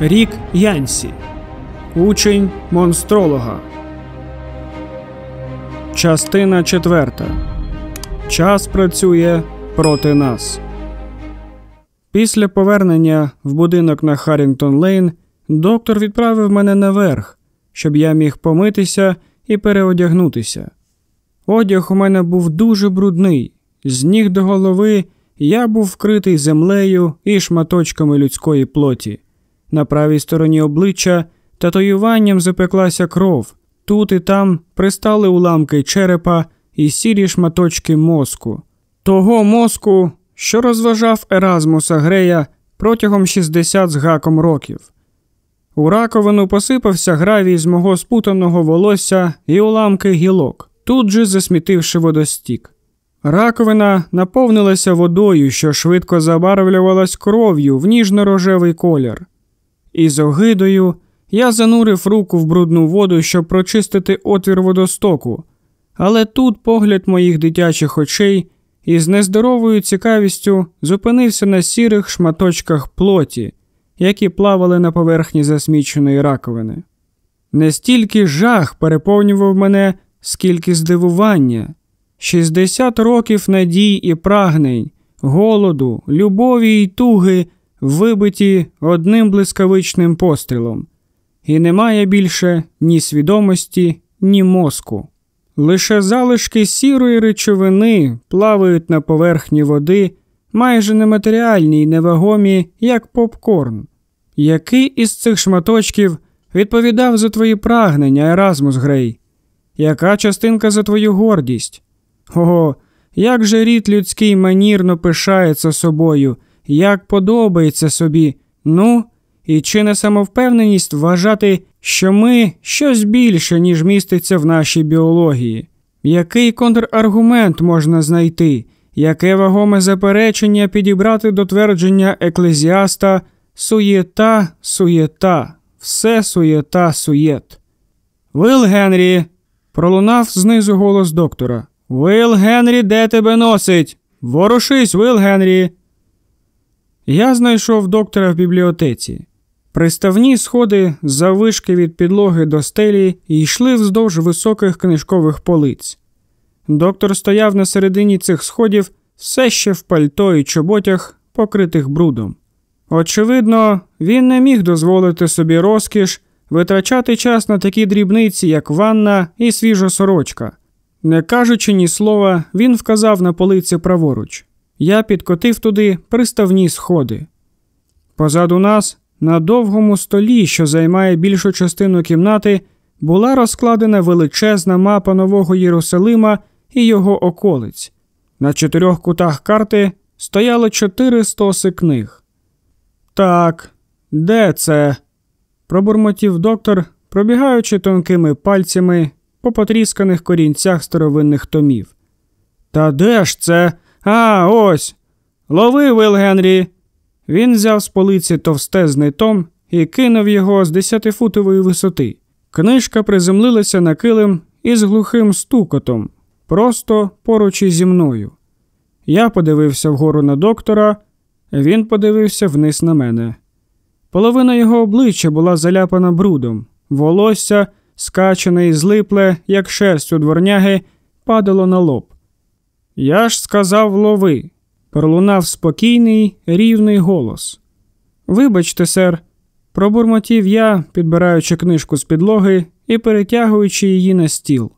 Рік Янсі, Учень монстролога. Частина четверта. Час працює проти нас. Після повернення в будинок на Харрінгтон Лейн доктор відправив мене наверх, щоб я міг помитися і переодягнутися. Одяг у мене був дуже брудний, з ніг до голови я був вкритий землею і шматочками людської плоті. На правій стороні обличчя татуюванням запеклася кров. Тут і там пристали уламки черепа і сірі шматочки мозку. Того мозку, що розважав Еразмуса Грея протягом 60 з гаком років. У раковину посипався гравій з мого спутаного волосся і уламки гілок, тут же засмітивши водостік. Раковина наповнилася водою, що швидко забарвлювалась кров'ю в ніжно-рожевий колір. І з огидою я занурив руку в брудну воду, щоб прочистити отвір водостоку, але тут погляд моїх дитячих очей із нездоровою цікавістю зупинився на сірих шматочках плоті, які плавали на поверхні засміченої раковини. Не стільки жах переповнював мене, скільки здивування. 60 років надій і прагнень, голоду, любові й туги вибиті одним блискавичним пострілом, і немає більше ні свідомості, ні мозку. Лише залишки сірої речовини плавають на поверхні води, майже нематеріальні й невагомі, як попкорн. Який із цих шматочків відповідав за твої прагнення, Еразмус Грей? Яка частинка за твою гордість? Ого, як же рід людський манірно пишається собою, як подобається собі. Ну, і чи не самовпевненість вважати, що ми щось більше, ніж міститься в нашій біології? Який контраргумент можна знайти, яке вагоме заперечення підібрати до твердження еклезіаста суєта, суєта, все суєта, суєт? Вил Генрі, пролунав знизу голос доктора. Вил Генрі, де тебе носить? Ворушись, Вил Генрі. Я знайшов доктора в бібліотеці. Приставні сходи за вишки від підлоги до стелі йшли вздовж високих книжкових полиць. Доктор стояв на середині цих сходів все ще в пальто і чоботях, покритих брудом. Очевидно, він не міг дозволити собі розкіш витрачати час на такі дрібниці, як ванна і свіжа сорочка. Не кажучи ні слова, він вказав на полиці праворуч. Я підкотив туди приставні сходи. Позаду нас, на довгому столі, що займає більшу частину кімнати, була розкладена величезна мапа Нового Єрусалима і його околиць. На чотирьох кутах карти стояли чотири стоси книг. Так, де це? пробурмотів доктор, пробігаючи тонкими пальцями по потрісканих корінцях старовинних томів. Та де ж це? А, ось. Лови, Вил Генрі. Він взяв з полиці товстезний том і кинув його з десятифутової висоти. Книжка приземлилася на килим із глухим стукотом, просто поруч зі мною. Я подивився вгору на доктора, він подивився вниз на мене. Половина його обличчя була заляпана брудом, волосся, скачане і злипле, як шерсть у дворняги, падало на лоб. Я ж сказав лови, пролунав спокійний, рівний голос. Вибачте, сер, пробурмотів я, підбираючи книжку з підлоги і перетягуючи її на стіл.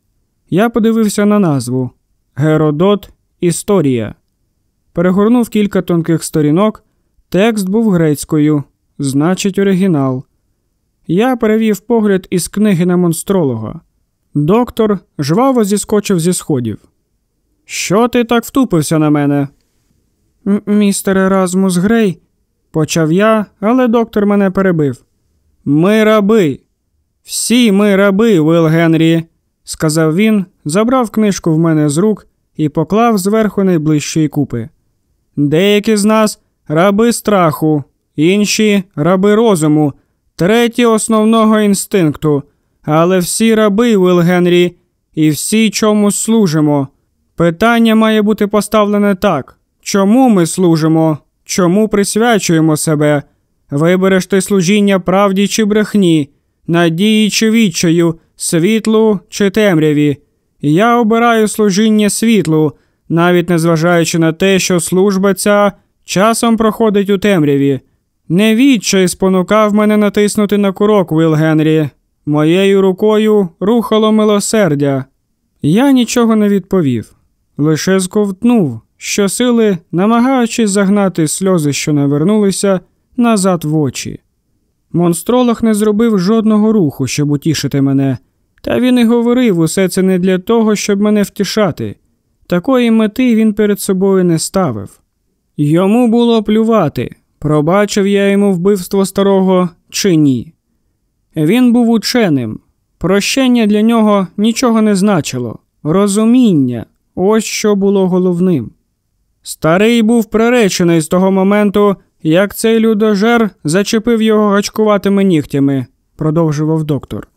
Я подивився на назву Геродот Історія. Перегорнув кілька тонких сторінок. Текст був грецькою, значить, оригінал. Я перевів погляд із книги на монстролога. Доктор жваво зіскочив зі сходів. Що ти так втупився на мене? Містер Еразмус Грей, почав я, але доктор мене перебив. Ми раби. Всі ми раби, Вил Генрі, сказав він, забрав книжку в мене з рук і поклав зверху найближчої купи. Деякі з нас раби страху, інші раби розуму, треті основного інстинкту, але всі раби, Вил Генрі, і всі чомусь служимо. Питання має бути поставлене так: чому ми служимо, чому присвячуємо себе, Вибереш ти служіння правді чи брехні, надії чи відчаю, світлу чи темряві. Я обираю служіння світлу, навіть незважаючи на те, що служба ця часом проходить у темряві. Не відчай спонукав мене натиснути на курок, Вил Генрі. Моєю рукою рухало милосердя. Я нічого не відповів, лише зковтнув, щосили, намагаючись загнати сльози, що навернулися, назад в очі. Монстролог не зробив жодного руху, щоб утішити мене, та він і говорив усе це не для того, щоб мене втішати. Такої мети він перед собою не ставив. Йому було плювати, пробачив я йому вбивство старого чи ні. Він був ученим. Прощення для нього нічого не значило. Розуміння ось що було головним. Старий був приречений з того моменту, як цей людожер зачепив його гачкуватими нігтями, продовжував доктор.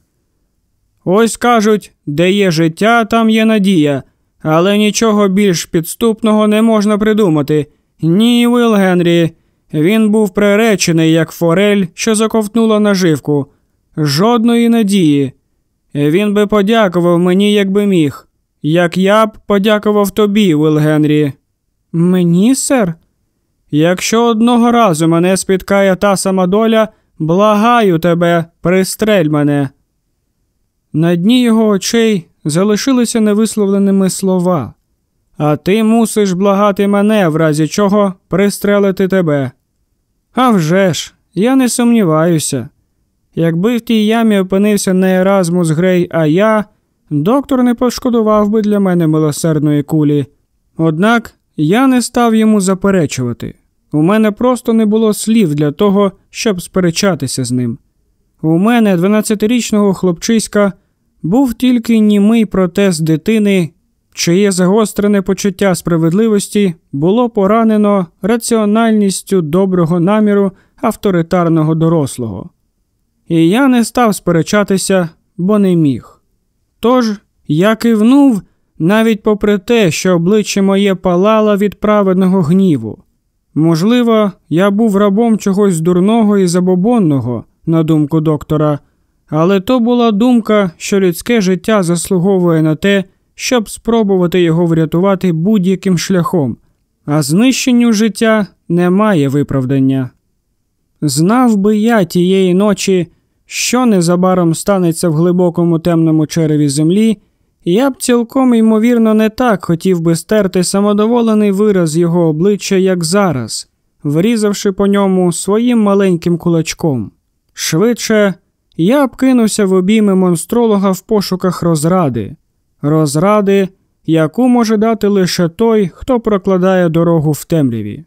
Ось кажуть, де є життя, там є надія, але нічого більш підступного не можна придумати. Ні, Вил Генрі. Він був приречений, як форель, що заковтнула наживку. Жодної надії. Він би подякував мені, якби міг, як я б подякував тобі, Вил Генрі. Мені, сер? Якщо одного разу мене спіткає та сама доля, благаю тебе, пристрель мене. На дні його очей залишилися невисловленими слова, а ти мусиш благати мене, в разі чого пристрелити тебе. А вже ж, я не сумніваюся. Якби в тій ямі опинився не Еразмус Грей, а я, доктор не пошкодував би для мене милосердної кулі. Однак я не став йому заперечувати. У мене просто не було слів для того, щоб сперечатися з ним. У мене, 12-річного хлопчиська, був тільки німий протест дитини, чиє загострене почуття справедливості було поранено раціональністю доброго наміру авторитарного дорослого. І я не став сперечатися, бо не міг. Тож я кивнув навіть попри те, що обличчя моє палало від праведного гніву. Можливо, я був рабом чогось дурного і забобонного, на думку доктора, але то була думка, що людське життя заслуговує на те, щоб спробувати його врятувати будь-яким шляхом, а знищенню життя немає виправдання. Знав би я тієї ночі, що незабаром станеться в глибокому темному череві землі, я б цілком ймовірно не так хотів би стерти самодоволений вираз його обличчя, як зараз, врізавши по ньому своїм маленьким кулачком. Швидше я б кинувся в обійми монстролога в пошуках розради, розради, яку може дати лише той, хто прокладає дорогу в темряві.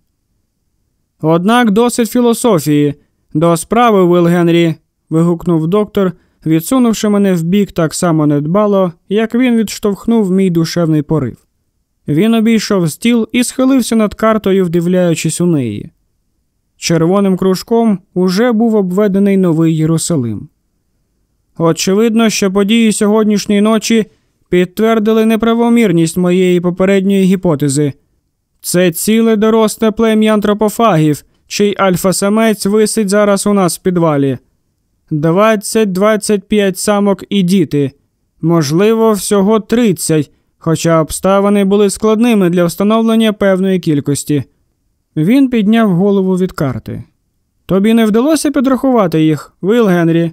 Однак досить філософії, до справи, Вил Генрі, вигукнув доктор, відсунувши мене вбік так само недбало, як він відштовхнув мій душевний порив. Він обійшов стіл і схилився над картою, вдивляючись у неї. Червоним кружком уже був обведений новий Єрусалим. Очевидно, що події сьогоднішньої ночі підтвердили неправомірність моєї попередньої гіпотези. Це ціле доросле плем'я антропофагів, чий альфа-самець висить зараз у нас в підвалі. 20-25 самок і діти, можливо, всього 30, хоча обставини були складними для встановлення певної кількості. Він підняв голову від карти. Тобі не вдалося підрахувати їх, Вил Генрі?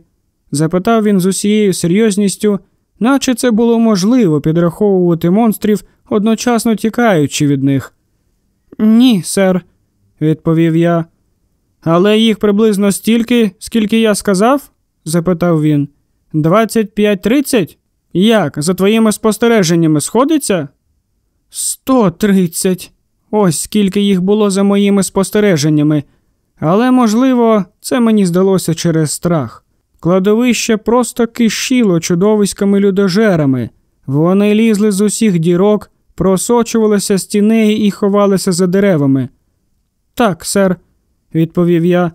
запитав він з усією серйозністю, наче це було можливо підраховувати монстрів, одночасно тікаючи від них. Ні, сер, відповів я. Але їх приблизно стільки, скільки я сказав? запитав він. Двадцять п'ять тридцять? Як, за твоїми спостереженнями, сходиться? Сто тридцять. Ось скільки їх було за моїми спостереженнями. Але, можливо, це мені здалося через страх. Кладовище просто кишіло чудовиськами людожерами. Вони лізли з усіх дірок, просочувалися з тіней і ховалися за деревами. Так, сер, відповів я.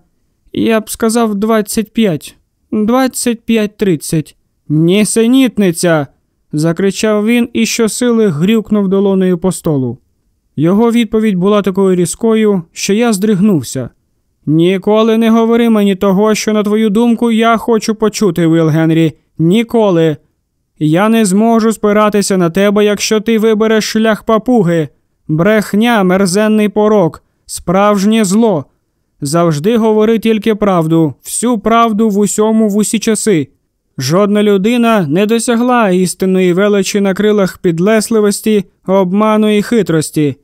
Я б сказав двадцять п'ять. Двадцять п'ять тридцять. Нісенітниця. закричав він і щосили грюкнув долонею по столу. Його відповідь була такою різкою, що я здригнувся. Ніколи не говори мені того, що, на твою думку, я хочу почути, Вил Генрі. Ніколи. Я не зможу спиратися на тебе, якщо ти вибереш шлях папуги, брехня, мерзенний порок, справжнє зло. Завжди говори тільки правду, всю правду в усьому в усі часи. Жодна людина не досягла істинної величі на крилах підлесливості, обману і хитрості.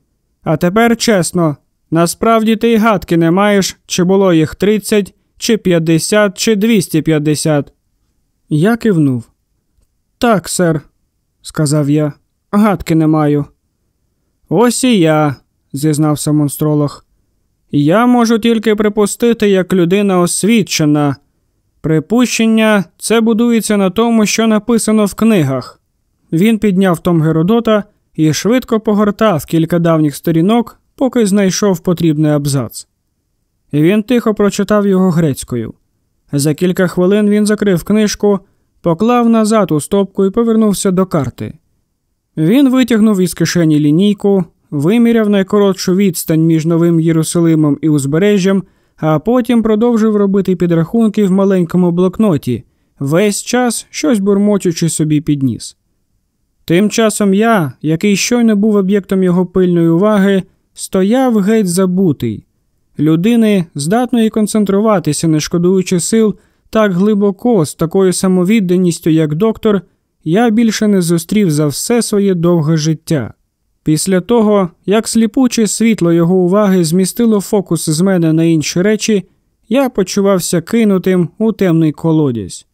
А тепер чесно, насправді ти й гадки не маєш, чи було їх 30, чи 50, чи 250. Я кивнув. Так, сер, сказав я, гадки не маю. Ось і я, зізнався монстролог. Я можу тільки припустити, як людина освічена. Припущення це будується на тому, що написано в книгах. Він підняв том Геродота і швидко погортав кілька давніх сторінок, поки знайшов потрібний абзац. Він тихо прочитав його грецькою. За кілька хвилин він закрив книжку, поклав назад у стопку і повернувся до карти. Він витягнув із кишені лінійку, виміряв найкоротшу відстань між Новим Єрусалимом і узбережжям, а потім продовжив робити підрахунки в маленькому блокноті, весь час щось бурмочучи собі підніс. Тим часом я, який щойно був об'єктом його пильної уваги, стояв геть забутий. Людини, здатної концентруватися, не шкодуючи сил, так глибоко, з такою самовідданістю, як доктор, я більше не зустрів за все своє довге життя. Після того, як сліпуче світло його уваги змістило фокус з мене на інші речі, я почувався кинутим у темний колодязь.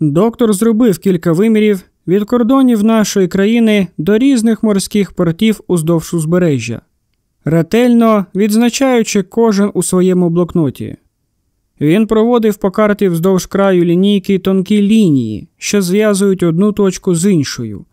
Доктор зробив кілька вимірів від кордонів нашої країни до різних морських портів уздовж узбережжя, ретельно відзначаючи кожен у своєму блокноті. Він проводив по карті вздовж краю лінійки тонкі лінії, що зв'язують одну точку з іншою.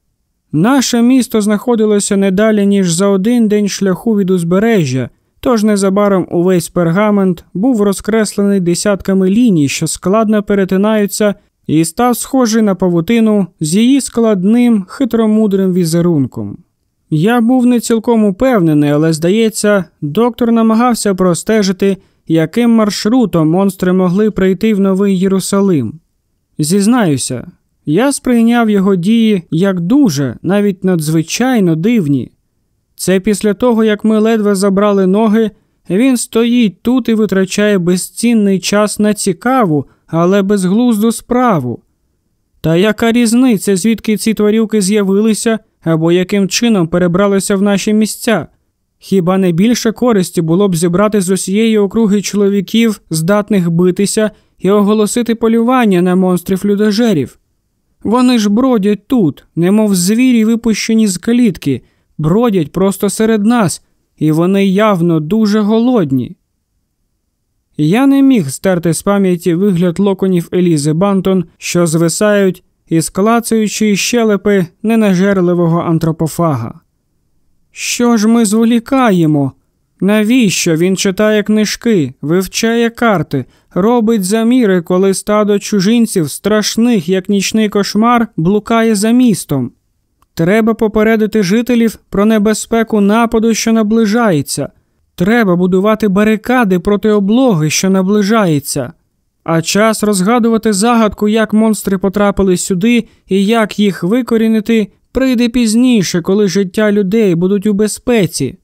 Наше місто знаходилося не далі, ніж за один день шляху від узбережжя, тож незабаром увесь пергамент був розкреслений десятками ліній, що складно перетинаються, і став схожий на павутину з її складним, хитромудрим візерунком. Я був не цілком упевнений, але, здається, доктор намагався простежити, яким маршрутом монстри могли прийти в Новий Єрусалим. Зізнаюся, я сприйняв його дії як дуже, навіть надзвичайно дивні. Це після того, як ми ледве забрали ноги, він стоїть тут і витрачає безцінний час на цікаву, але безглузду справу. Та яка різниця, звідки ці тварюки з'явилися або яким чином перебралися в наші місця? Хіба не більше користі було б зібрати з усієї округи чоловіків, здатних битися, і оголосити полювання на монстрів людожерів? Вони ж бродять тут, немов звірі, випущені з калітки, бродять просто серед нас, і вони явно дуже голодні. Я не міг стерти з пам'яті вигляд локонів Елізи Бантон, що звисають із клацаючої щелепи ненажерливого антропофага. Що ж ми зволікаємо? Навіщо він читає книжки, вивчає карти, робить заміри, коли стадо чужинців, страшних, як нічний кошмар, блукає за містом? Треба попередити жителів про небезпеку нападу, що наближається. Треба будувати барикади проти облоги, що наближається. А час розгадувати загадку, як монстри потрапили сюди і як їх викорінити, прийде пізніше, коли життя людей будуть у безпеці.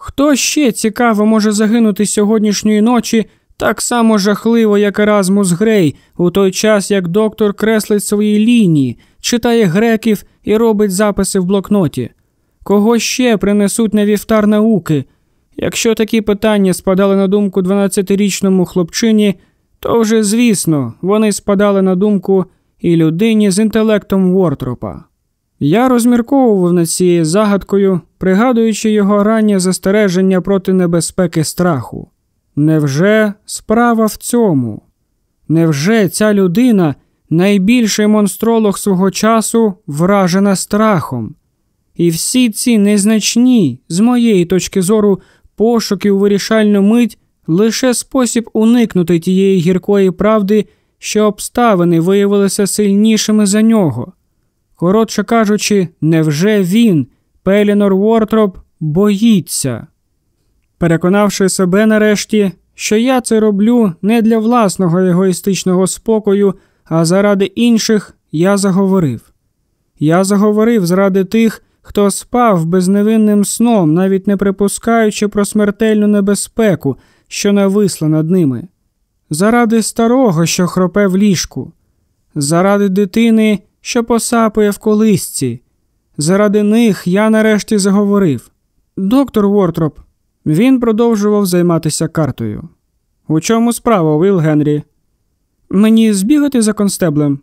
Хто ще цікаво може загинути сьогоднішньої ночі так само жахливо, як Еразмус Грей, у той час як доктор креслить свої лінії, читає греків і робить записи в блокноті? Кого ще принесуть на вівтар науки? Якщо такі питання спадали на думку 12-річному хлопчині, то вже, звісно, вони спадали на думку і людині з інтелектом Вортропа. Я розмірковував над цією загадкою, пригадуючи його раннє застереження проти небезпеки страху. Невже справа в цьому? Невже ця людина, найбільший монстролог свого часу, вражена страхом? І всі ці незначні, з моєї точки зору, пошуки у вирішальну мить лише спосіб уникнути тієї гіркої правди, що обставини виявилися сильнішими за нього. Коротше кажучи, невже він, Пелінор Вортроп, боїться? Переконавши себе нарешті, що я це роблю не для власного егоїстичного спокою, а заради інших, я заговорив. Я заговорив заради тих, хто спав безневинним сном, навіть не припускаючи про смертельну небезпеку, що нависла над ними, заради старого, що хропе в ліжку, заради дитини, що посапує в колисці. Заради них я нарешті заговорив. Доктор Вортроп, він продовжував займатися картою. У чому справа, Уилл Генрі? Мені збігати за констеблем?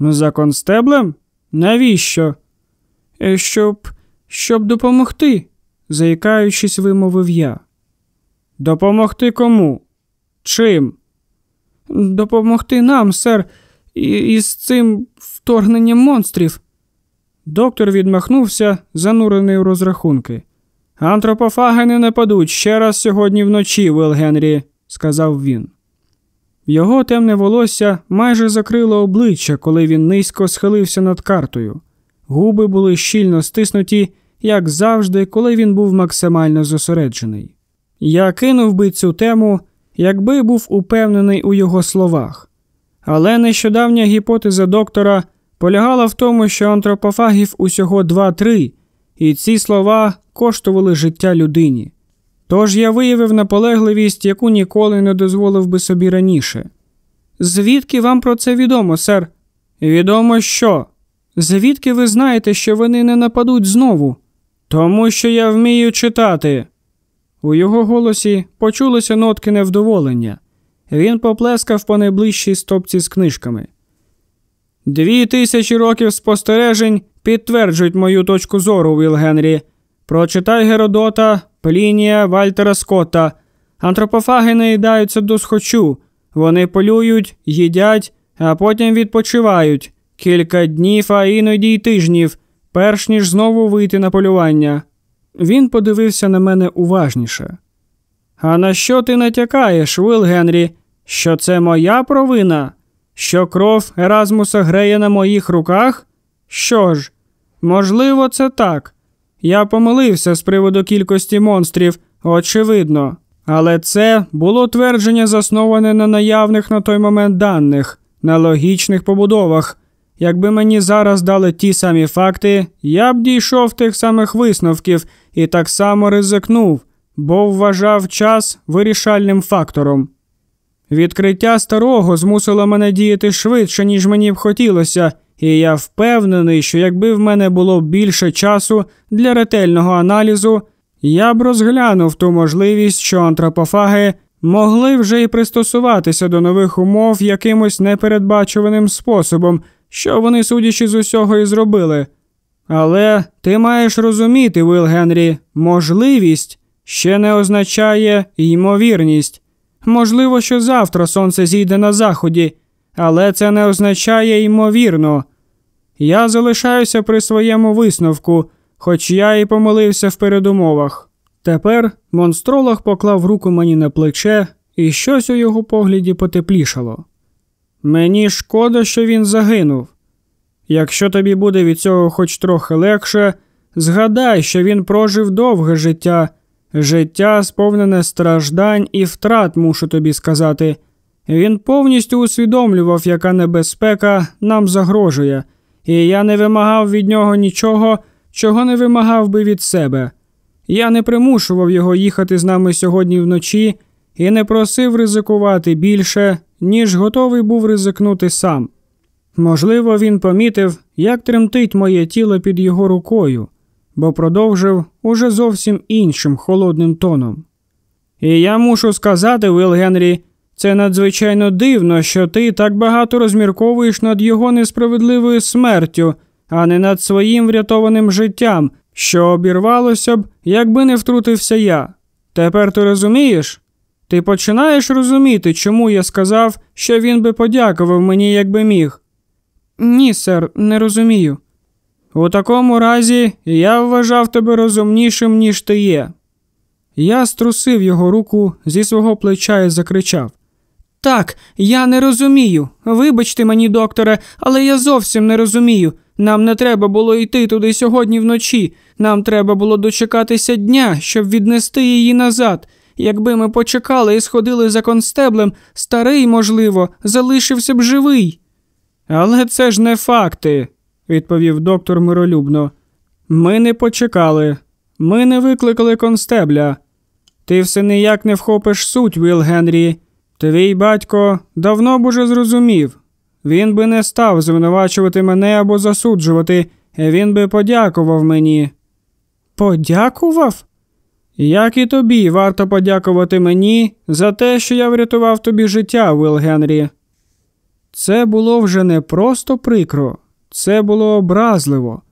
За констеблем? Навіщо? «Е, щоб щоб допомогти, заїкаючись, вимовив я. Допомогти кому? Чим? Допомогти нам, сер, із цим вторгненням монстрів. Доктор відмахнувся, занурений у розрахунки. Антропофаги не нападуть ще раз сьогодні вночі, Вил Генрі, сказав він. Його темне волосся майже закрило обличчя, коли він низько схилився над картою. Губи були щільно стиснуті, як завжди, коли він був максимально зосереджений. Я кинув би цю тему, якби був упевнений у його словах. Але нещодавня гіпотеза доктора полягала в тому, що антропофагів усього два-три, і ці слова коштували життя людині. Тож я виявив наполегливість, яку ніколи не дозволив би собі раніше. Звідки вам про це відомо, сер? Відомо що? Звідки ви знаєте, що вони не нападуть знову? Тому що я вмію читати. У його голосі почулося нотки невдоволення. Він поплескав по найближчій стопці з книжками. Дві тисячі років спостережень підтверджують мою точку зору, Віл Генрі. Прочитай Геродота, Плінія, Вальтера Скотта. Антропофаги не їдаються до схочу. Вони полюють, їдять, а потім відпочивають кілька днів, а іноді й тижнів, перш ніж знову вийти на полювання. Він подивився на мене уважніше. А на що ти натякаєш, Вил Генрі? Що це моя провина? Що кров Еразмуса греє на моїх руках? Що ж, можливо, це так. Я помилився з приводу кількості монстрів, очевидно, але це було твердження, засноване на наявних на той момент даних, на логічних побудовах. Якби мені зараз дали ті самі факти, я б дійшов тих самих висновків і так само ризикнув, бо вважав час вирішальним фактором. Відкриття старого змусило мене діяти швидше, ніж мені б хотілося, і я впевнений, що якби в мене було більше часу для ретельного аналізу, я б розглянув ту можливість, що антропофаги могли вже й пристосуватися до нових умов якимось непередбачуваним способом, що вони, судячи з усього, і зробили. Але ти маєш розуміти, Вил Генрі, можливість ще не означає ймовірність. Можливо, що завтра сонце зійде на заході, але це не означає ймовірно. Я залишаюся при своєму висновку, хоч я і помилився в передумовах. Тепер монстролог поклав руку мені на плече, і щось у його погляді потеплішало. Мені шкода, що він загинув. Якщо тобі буде від цього хоч трохи легше, згадай, що він прожив довге життя, життя сповнене страждань і втрат, мушу тобі сказати. Він повністю усвідомлював, яка небезпека нам загрожує, і я не вимагав від нього нічого, чого не вимагав би від себе. Я не примушував його їхати з нами сьогодні вночі і не просив ризикувати більше, ніж готовий був ризикнути сам. Можливо, він помітив, як тремтить моє тіло під його рукою, бо продовжив уже зовсім іншим холодним тоном. І я мушу сказати, Вил Генрі, це надзвичайно дивно, що ти так багато розмірковуєш над його несправедливою смертю, а не над своїм врятованим життям, що обірвалося б, якби не втрутився я. Тепер ти розумієш? Ти починаєш розуміти, чому я сказав, що він би подякував мені, якби міг? Ні, сер, не розумію. У такому разі я вважав тебе розумнішим, ніж ти є. Я струсив його руку зі свого плеча і закричав Так, я не розумію. Вибачте мені, докторе, але я зовсім не розумію. Нам не треба було йти туди сьогодні вночі. Нам треба було дочекатися дня, щоб віднести її назад. Якби ми почекали і сходили за констеблем, старий, можливо, залишився б живий. Але це ж не факти, відповів доктор миролюбно. Ми не почекали, ми не викликали констебля. Ти все ніяк не вхопиш суть, Віл Генрі. Твій батько давно б уже зрозумів. Він би не став звинувачувати мене або засуджувати, він би подякував мені. Подякував? Як і тобі варто подякувати мені за те, що я врятував тобі життя, Вил Генрі. Це було вже не просто прикро, це було образливо,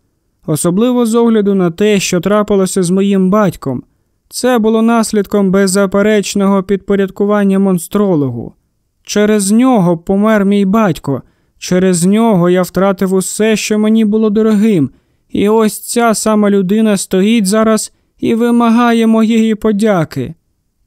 особливо з огляду на те, що трапилося з моїм батьком. Це було наслідком беззаперечного підпорядкування монстрологу. Через нього помер мій батько, через нього я втратив усе, що мені було дорогим, і ось ця сама людина стоїть зараз і вимагає моєї подяки.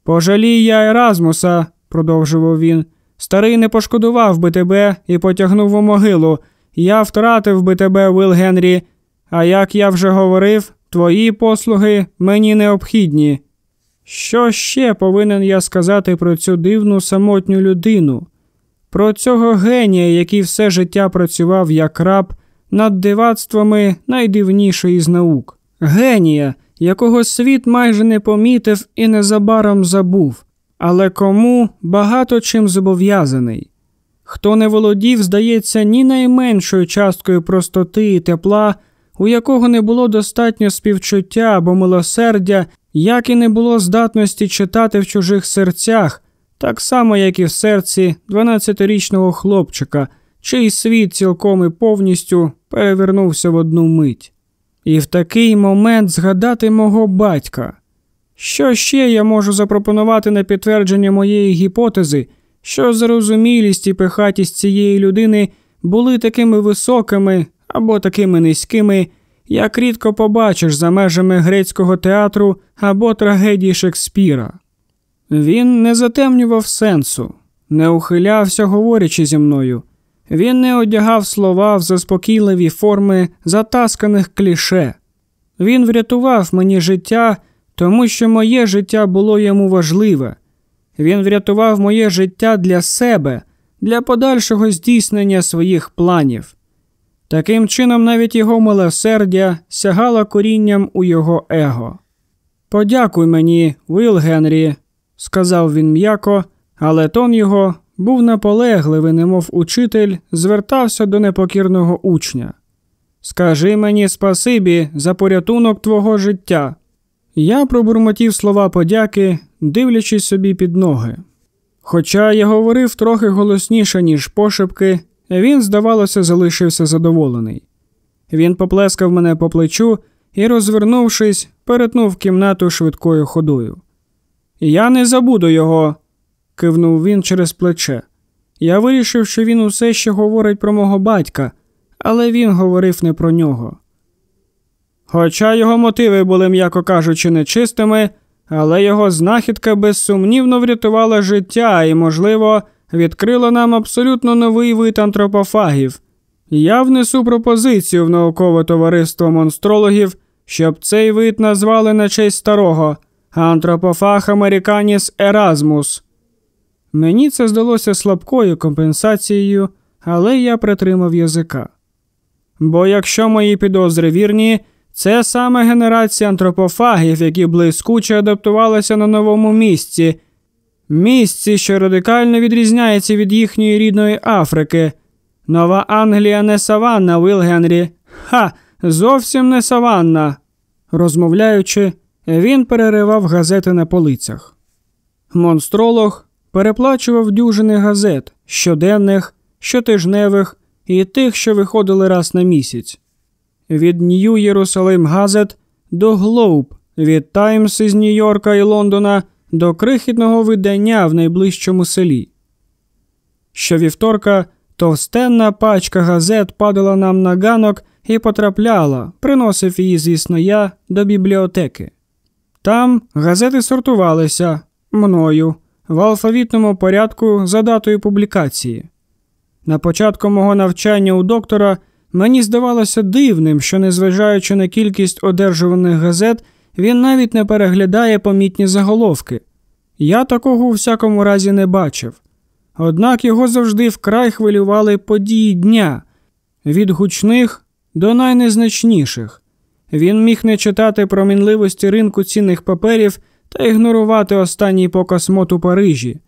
Пожалій я Еразмуса, продовжував він. Старий не пошкодував би тебе і потягнув у могилу. Я втратив би тебе, Вил Генрі, а як я вже говорив, твої послуги мені необхідні. Що ще повинен я сказати про цю дивну самотню людину, про цього генія, який все життя працював як раб над дивацтвами найдивнішої з наук, генія, якого світ майже не помітив і незабаром забув, але кому багато чим зобов'язаний. Хто не володів, здається, ні найменшою часткою простоти і тепла, у якого не було достатньо співчуття або милосердя, як і не було здатності читати в чужих серцях, так само, як і в серці 12-річного хлопчика, чий світ цілком і повністю перевернувся в одну мить. І в такий момент згадати мого батька. Що ще я можу запропонувати на підтвердження моєї гіпотези, що зарозумілість і пихатість цієї людини були такими високими або такими низькими, як рідко побачиш за межами грецького театру або трагедії Шекспіра. Він не затемнював сенсу, не ухилявся, говорячи зі мною. Він не одягав слова в заспокійливі форми затасканих кліше. Він врятував мені життя, тому що моє життя було йому важливе. Він врятував моє життя для себе, для подальшого здійснення своїх планів. Таким чином, навіть його милосердя сягало корінням у його его. Подякуй мені, Вил Генрі, сказав він м'яко, але тон його був наполегливий, немов учитель, звертався до непокірного учня. Скажи мені спасибі за порятунок твого життя. Я пробурмотів слова подяки, дивлячись собі під ноги. Хоча я говорив трохи голосніше, ніж пошепки, він, здавалося, залишився задоволений. Він поплескав мене по плечу і, розвернувшись, перетнув кімнату швидкою ходою. Я не забуду його, кивнув він через плече. Я вирішив, що він усе ще говорить про мого батька, але він говорив не про нього. Хоча його мотиви були, м'яко кажучи, нечистими, але його знахідка безсумнівно врятувала життя і, можливо, відкрила нам абсолютно новий вид антропофагів. Я внесу пропозицію в наукове товариство монстрологів, щоб цей вид назвали на честь старого антропофаг Американіс Еразмус. Мені це здалося слабкою компенсацією, але я притримав язика. Бо якщо мої підозри вірні, це саме генерація антропофагів, які блискуче адаптувалися на новому місці, місці, що радикально відрізняється від їхньої рідної Африки. Нова Англія не саванна, Вил Генрі. Ха, зовсім не саванна. Розмовляючи, він переривав газети на полицях. Монстролог переплачував дюжини газет щоденних, щотижневих і тих, що виходили раз на місяць. Від Нью Єрусалим Газет до Глоуб, від Таймс із Нью-Йорка і Лондона до крихітного видання в найближчому селі. Щовівторка товстенна пачка газет падала нам на ганок і потрапляла, приносив її, звісно, я до бібліотеки. Там газети сортувалися мною в алфавітному порядку за датою публікації. На початку мого навчання у доктора мені здавалося дивним, що, незважаючи на кількість одержуваних газет, він навіть не переглядає помітні заголовки. Я такого у всякому разі не бачив. Однак його завжди вкрай хвилювали події дня від гучних до найнезначніших. Він міг не читати про мінливості ринку цінних паперів та ігнорувати останній показ мод у Парижі.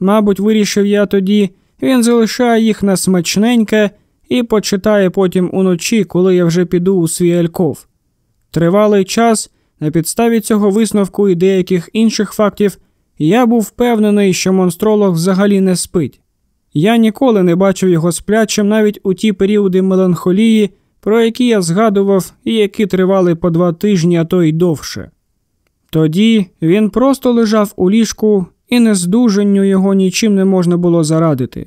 Мабуть, вирішив я тоді, він залишає їх на смачненьке і почитає потім уночі, коли я вже піду у свій альков. Тривалий час, на підставі цього висновку і деяких інших фактів, я був впевнений, що монстролог взагалі не спить. Я ніколи не бачив його сплячим навіть у ті періоди меланхолії, про які я згадував і які тривали по два тижні, а то й довше. Тоді він просто лежав у ліжку, і нездужанню його нічим не можна було зарадити.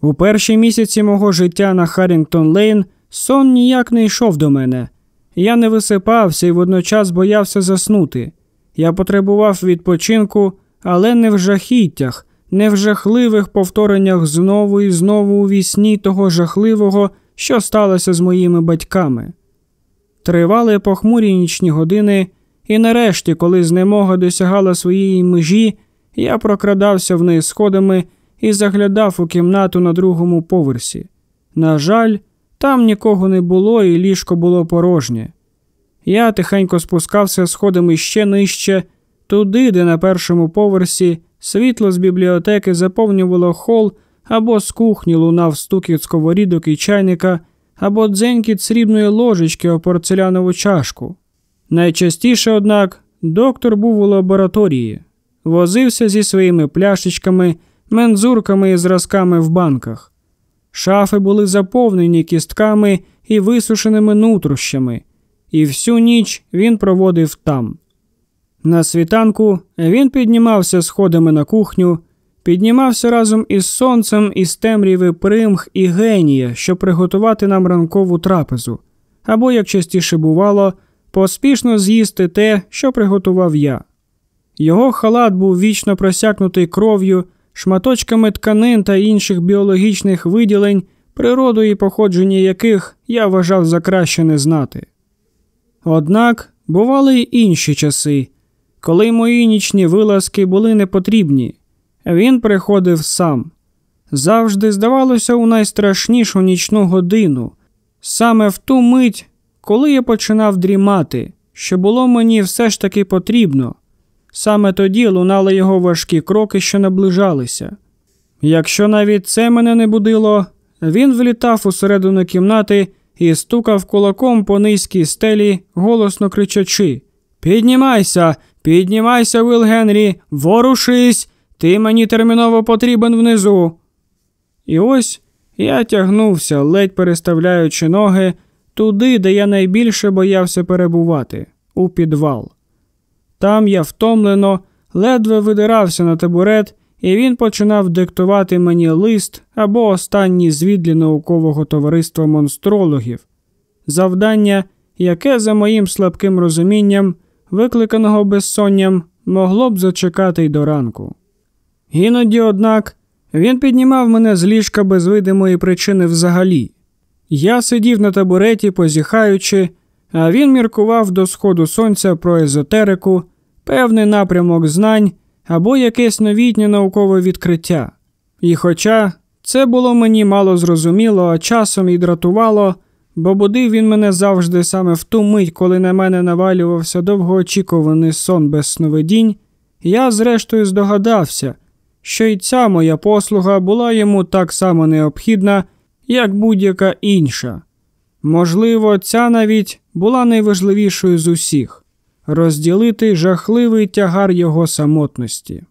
У перші місяці мого життя на Харрінгтон Лейн сон ніяк не йшов до мене. Я не висипався і водночас боявся заснути. Я потребував відпочинку, але не в жахіттях, не в жахливих повтореннях знову і знову у вісні того жахливого, що сталося з моїми батьками. Тривали похмурі нічні години, і нарешті, коли знемога досягала своєї межі, я прокрадався вниз сходами і заглядав у кімнату на другому поверсі. На жаль, там нікого не було, і ліжко було порожнє. Я тихенько спускався сходами ще нижче, туди, де на першому поверсі світло з бібліотеки заповнювало хол або з кухні лунав стукіт сковорідок і чайника, або дзенькіт срібної ложечки о порцелянову чашку. Найчастіше, однак, доктор був у лабораторії, возився зі своїми пляшечками, мензурками і зразками в банках. Шафи були заповнені кістками і висушеними нутрощами, і всю ніч він проводив там. На світанку він піднімався сходами на кухню, піднімався разом із сонцем із темряви примх і генія, щоб приготувати нам ранкову трапезу, або, як частіше бувало, поспішно з'їсти те, що приготував я. Його халат був вічно просякнутий кров'ю, шматочками тканин та інших біологічних виділень, природу і походження яких я вважав за краще не знати. Однак бували й інші часи, коли мої нічні вилазки були непотрібні, він приходив сам. Завжди здавалося у найстрашнішу нічну годину, саме в ту мить, коли я починав дрімати, що було мені все ж таки потрібно. Саме тоді лунали його важкі кроки, що наближалися. Якщо навіть це мене не будило, він влітав усередину кімнати і стукав кулаком по низькій стелі, голосно кричачи: Піднімайся, піднімайся, Вил Генрі, ворушись, ти мені терміново потрібен внизу. І ось я тягнувся, ледь переставляючи ноги туди, де я найбільше боявся перебувати, у підвал. Там я втомлено, ледве видирався на табурет, і він починав диктувати мені лист або останній звіт для наукового товариства монстрологів, завдання, яке, за моїм слабким розумінням, викликаного безсонням, могло б зачекати й до ранку. Іноді, однак, він піднімав мене з ліжка без видимої причини взагалі. Я сидів на табуреті, позіхаючи, а він міркував до сходу сонця про езотерику, певний напрямок знань або якесь новітнє наукове відкриття. І хоча це було мені мало зрозуміло, а часом і дратувало, бо будив він мене завжди саме в ту мить, коли на мене навалювався довгоочікуваний сон без сновидінь, я зрештою здогадався, що й ця моя послуга була йому так само необхідна, як будь-яка інша. Можливо, ця навіть була найважливішою з усіх розділити жахливий тягар його самотності.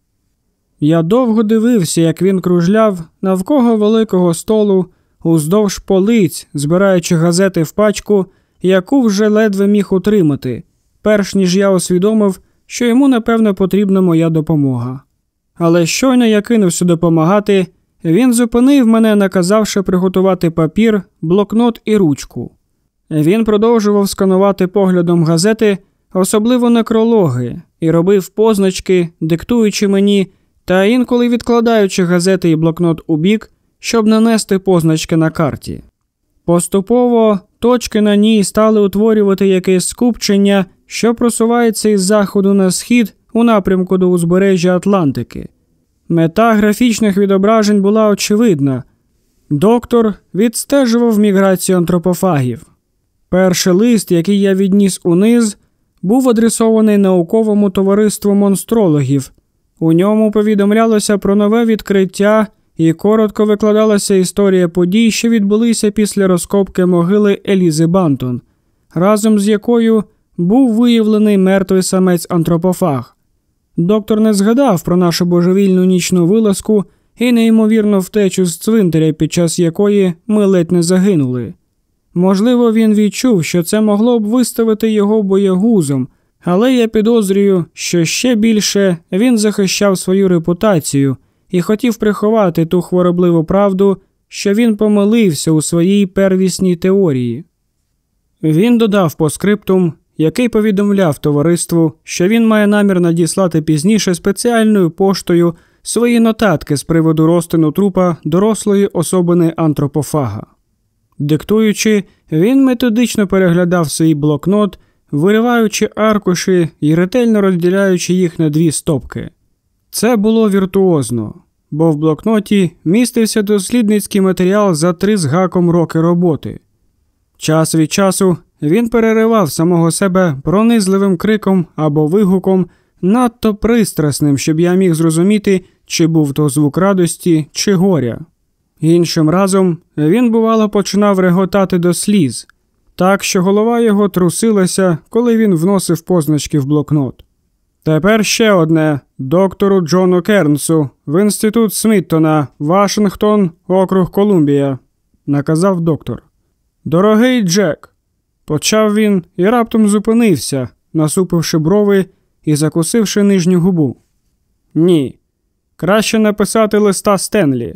Я довго дивився, як він кружляв навколо великого столу, уздовж полиць, збираючи газети в пачку, яку вже ледве міг утримати, перш ніж я усвідомив, що йому, напевно, потрібна моя допомога. Але щойно я кинувся допомагати, він зупинив мене, наказавши приготувати папір, блокнот і ручку. Він продовжував сканувати поглядом газети, особливо некрологи, і робив позначки, диктуючи мені та інколи відкладаючи газети і блокнот у бік, щоб нанести позначки на карті. Поступово точки на ній стали утворювати якесь скупчення, що просувається із заходу на схід у напрямку до узбережжя Атлантики. Мета графічних відображень була очевидна. Доктор відстежував міграцію антропофагів. Перший лист, який я відніс униз, був адресований науковому товариству монстрологів. У ньому повідомлялося про нове відкриття і коротко викладалася історія подій, що відбулися після розкопки могили Елізи Бантон, разом з якою був виявлений мертвий самець антропофаг. Доктор не згадав про нашу божевільну нічну вилазку і неймовірну втечу з цвинтаря, під час якої ми ледь не загинули. Можливо, він відчув, що це могло б виставити його боягузом, але я підозрюю, що ще більше він захищав свою репутацію і хотів приховати ту хворобливу правду, що він помилився у своїй первісній теорії. Він додав по скриптум, який повідомляв товариству, що він має намір надіслати пізніше спеціальною поштою свої нотатки з приводу розтину трупа дорослої особини антропофага. Диктуючи, він методично переглядав свій блокнот, вириваючи аркуші і ретельно розділяючи їх на дві стопки. Це було віртуозно, бо в блокноті містився дослідницький матеріал за три з гаком роки роботи. Час від часу він переривав самого себе пронизливим криком або вигуком, надто пристрасним, щоб я міг зрозуміти, чи був то звук радості, чи горя. Іншим разом він, бувало, починав реготати до сліз, так що голова його трусилася, коли він вносив позначки в блокнот. Тепер ще одне доктору Джону Кернсу в інститут Сміттона, Вашингтон, округ Колумбія, наказав доктор. Дорогий Джек, почав він і раптом зупинився, насупивши брови і закусивши нижню губу. Ні. Краще написати листа Стенлі.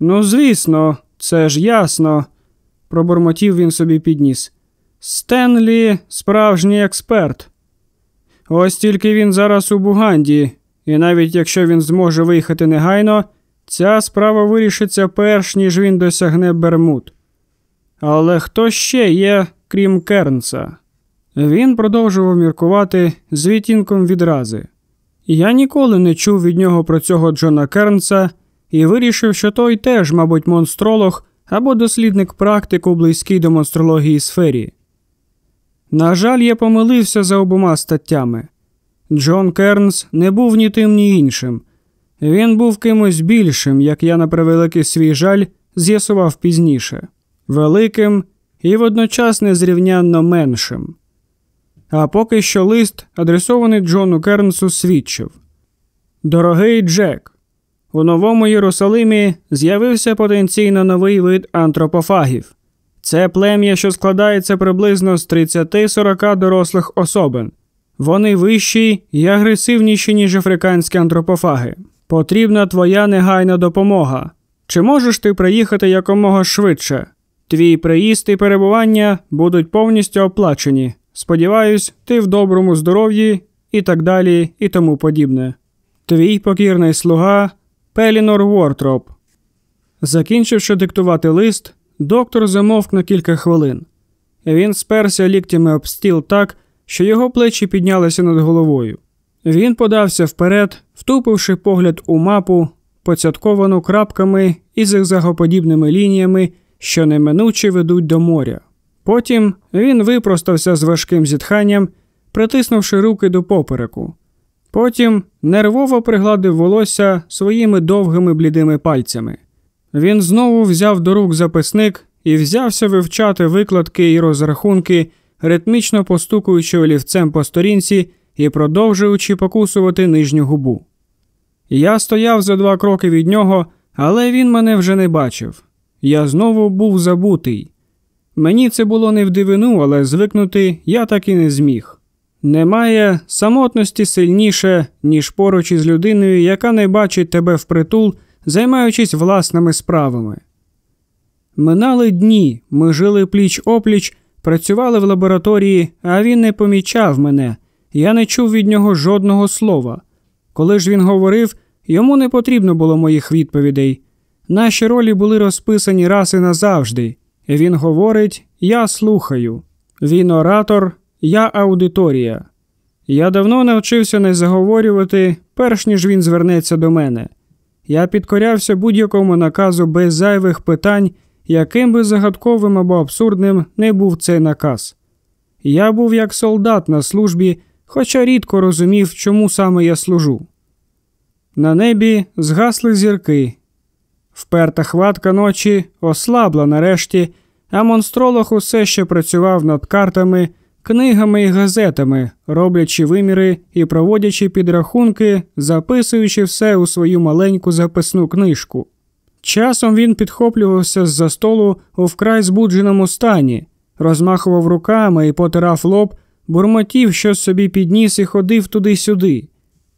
Ну, звісно, це ж ясно, пробормотів він собі підніс. Стенлі справжній експерт. Ось тільки він зараз у Буганді, і навіть якщо він зможе виїхати негайно, ця справа вирішиться перш ніж він досягне Бермуд. Але хто ще є, крім Кернса? Він продовжував міркувати з відтінком відрази. Я ніколи не чув від нього про цього Джона Кернса і вирішив, що той теж, мабуть, монстролог або дослідник практику близький до монстрології сфері. На жаль, я помилився за обома статтями. Джон Кернс не був ні тим, ні іншим. Він був кимось більшим, як я на превеликий свій жаль з'ясував пізніше, великим і водночас незрівнянно меншим. А поки що лист, адресований Джону Кернсу, свідчив Дорогий Джек, у новому Єрусалимі з'явився потенційно новий вид антропофагів. Це плем'я, що складається приблизно з 30-40 дорослих особин. Вони вищі і агресивніші, ніж африканські антропофаги. Потрібна твоя негайна допомога. Чи можеш ти приїхати якомога швидше? Твій приїзд і перебування будуть повністю оплачені. Сподіваюсь, ти в доброму здоров'ї і так далі, і тому подібне. Твій покірний слуга Пелінор Вортроп. Закінчивши диктувати лист, доктор замовк на кілька хвилин. Він сперся ліктями об стіл так, що його плечі піднялися над головою. Він подався вперед, втупивши погляд у мапу, поцятковану крапками і зигзагоподібними лініями, що неминуче ведуть до моря. Потім він випростався з важким зітханням, притиснувши руки до попереку. Потім нервово пригладив волосся своїми довгими блідими пальцями. Він знову взяв до рук записник і взявся вивчати викладки і розрахунки, ритмічно постукуючи олівцем по сторінці і продовжуючи покусувати нижню губу. Я стояв за два кроки від нього, але він мене вже не бачив. Я знову був забутий. Мені це було не в дивину, але звикнути я так і не зміг. Немає самотності сильніше, ніж поруч із людиною, яка не бачить тебе впритул, займаючись власними справами. Минали дні, ми жили пліч опліч, працювали в лабораторії, а він не помічав мене. Я не чув від нього жодного слова. Коли ж він говорив, йому не потрібно було моїх відповідей. Наші ролі були розписані раз і назавжди. Він говорить, я слухаю. Він оратор, я аудиторія. Я давно навчився не заговорювати, перш ніж він звернеться до мене. Я підкорявся будь-якому наказу без зайвих питань, яким би загадковим або абсурдним не був цей наказ. Я був як солдат на службі, хоча рідко розумів, чому саме я служу. На небі згасли зірки. Вперта хватка ночі ослабла нарешті, а монстролог усе ще працював над картами, книгами і газетами, роблячи виміри і проводячи підрахунки, записуючи все у свою маленьку записну книжку. Часом він підхоплювався з за столу у вкрай збудженому стані, розмахував руками і потирав лоб, бурмотів щось собі підніс і ходив туди-сюди.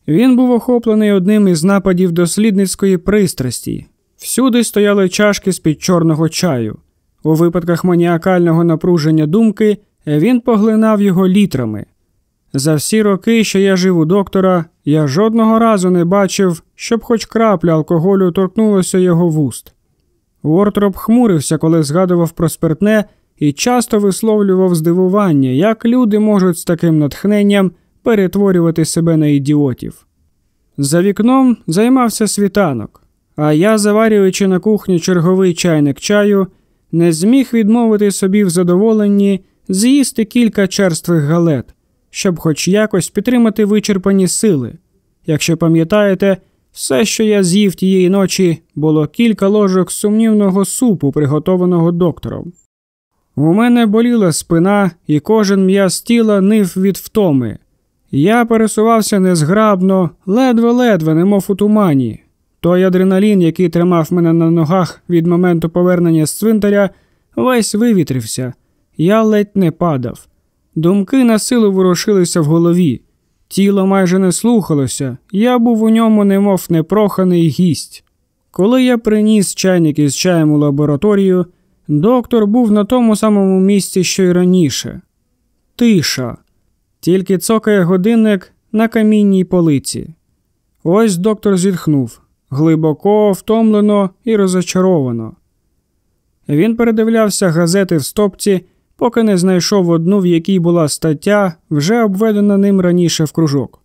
Він був охоплений одним із нападів дослідницької пристрасті. Всюди стояли чашки з під чорного чаю. У випадках маніакального напруження думки він поглинав його літрами. За всі роки, що я жив у доктора, я жодного разу не бачив, щоб хоч крапля алкоголю торкнулося його вуст. Уортроп хмурився, коли згадував про спиртне, і часто висловлював здивування, як люди можуть з таким натхненням перетворювати себе на ідіотів. За вікном займався світанок, а я, заварюючи на кухні черговий чайник чаю, не зміг відмовити собі в задоволенні з'їсти кілька черствих галет, щоб хоч якось підтримати вичерпані сили. Якщо пам'ятаєте, все, що я з'їв тієї ночі, було кілька ложок сумнівного супу, приготованого доктором. У мене боліла спина, і кожен м'яз тіла нив від втоми. Я пересувався незграбно, ледве-ледве, немов у тумані. Той адреналін, який тримав мене на ногах від моменту повернення з цвинтаря, весь вивітрився. Я ледь не падав. Думки на силу ворушилися в голові. Тіло майже не слухалося, я був у ньому, немов непроханий гість. Коли я приніс чайник із чаєм у лабораторію, доктор був на тому самому місці, що й раніше. Тиша. Тільки цокає годинник на камінній полиці. Ось доктор зітхнув глибоко, втомлено і розочаровано. Він передивлявся газети в стопці, поки не знайшов одну, в якій була стаття, вже обведена ним раніше в кружок.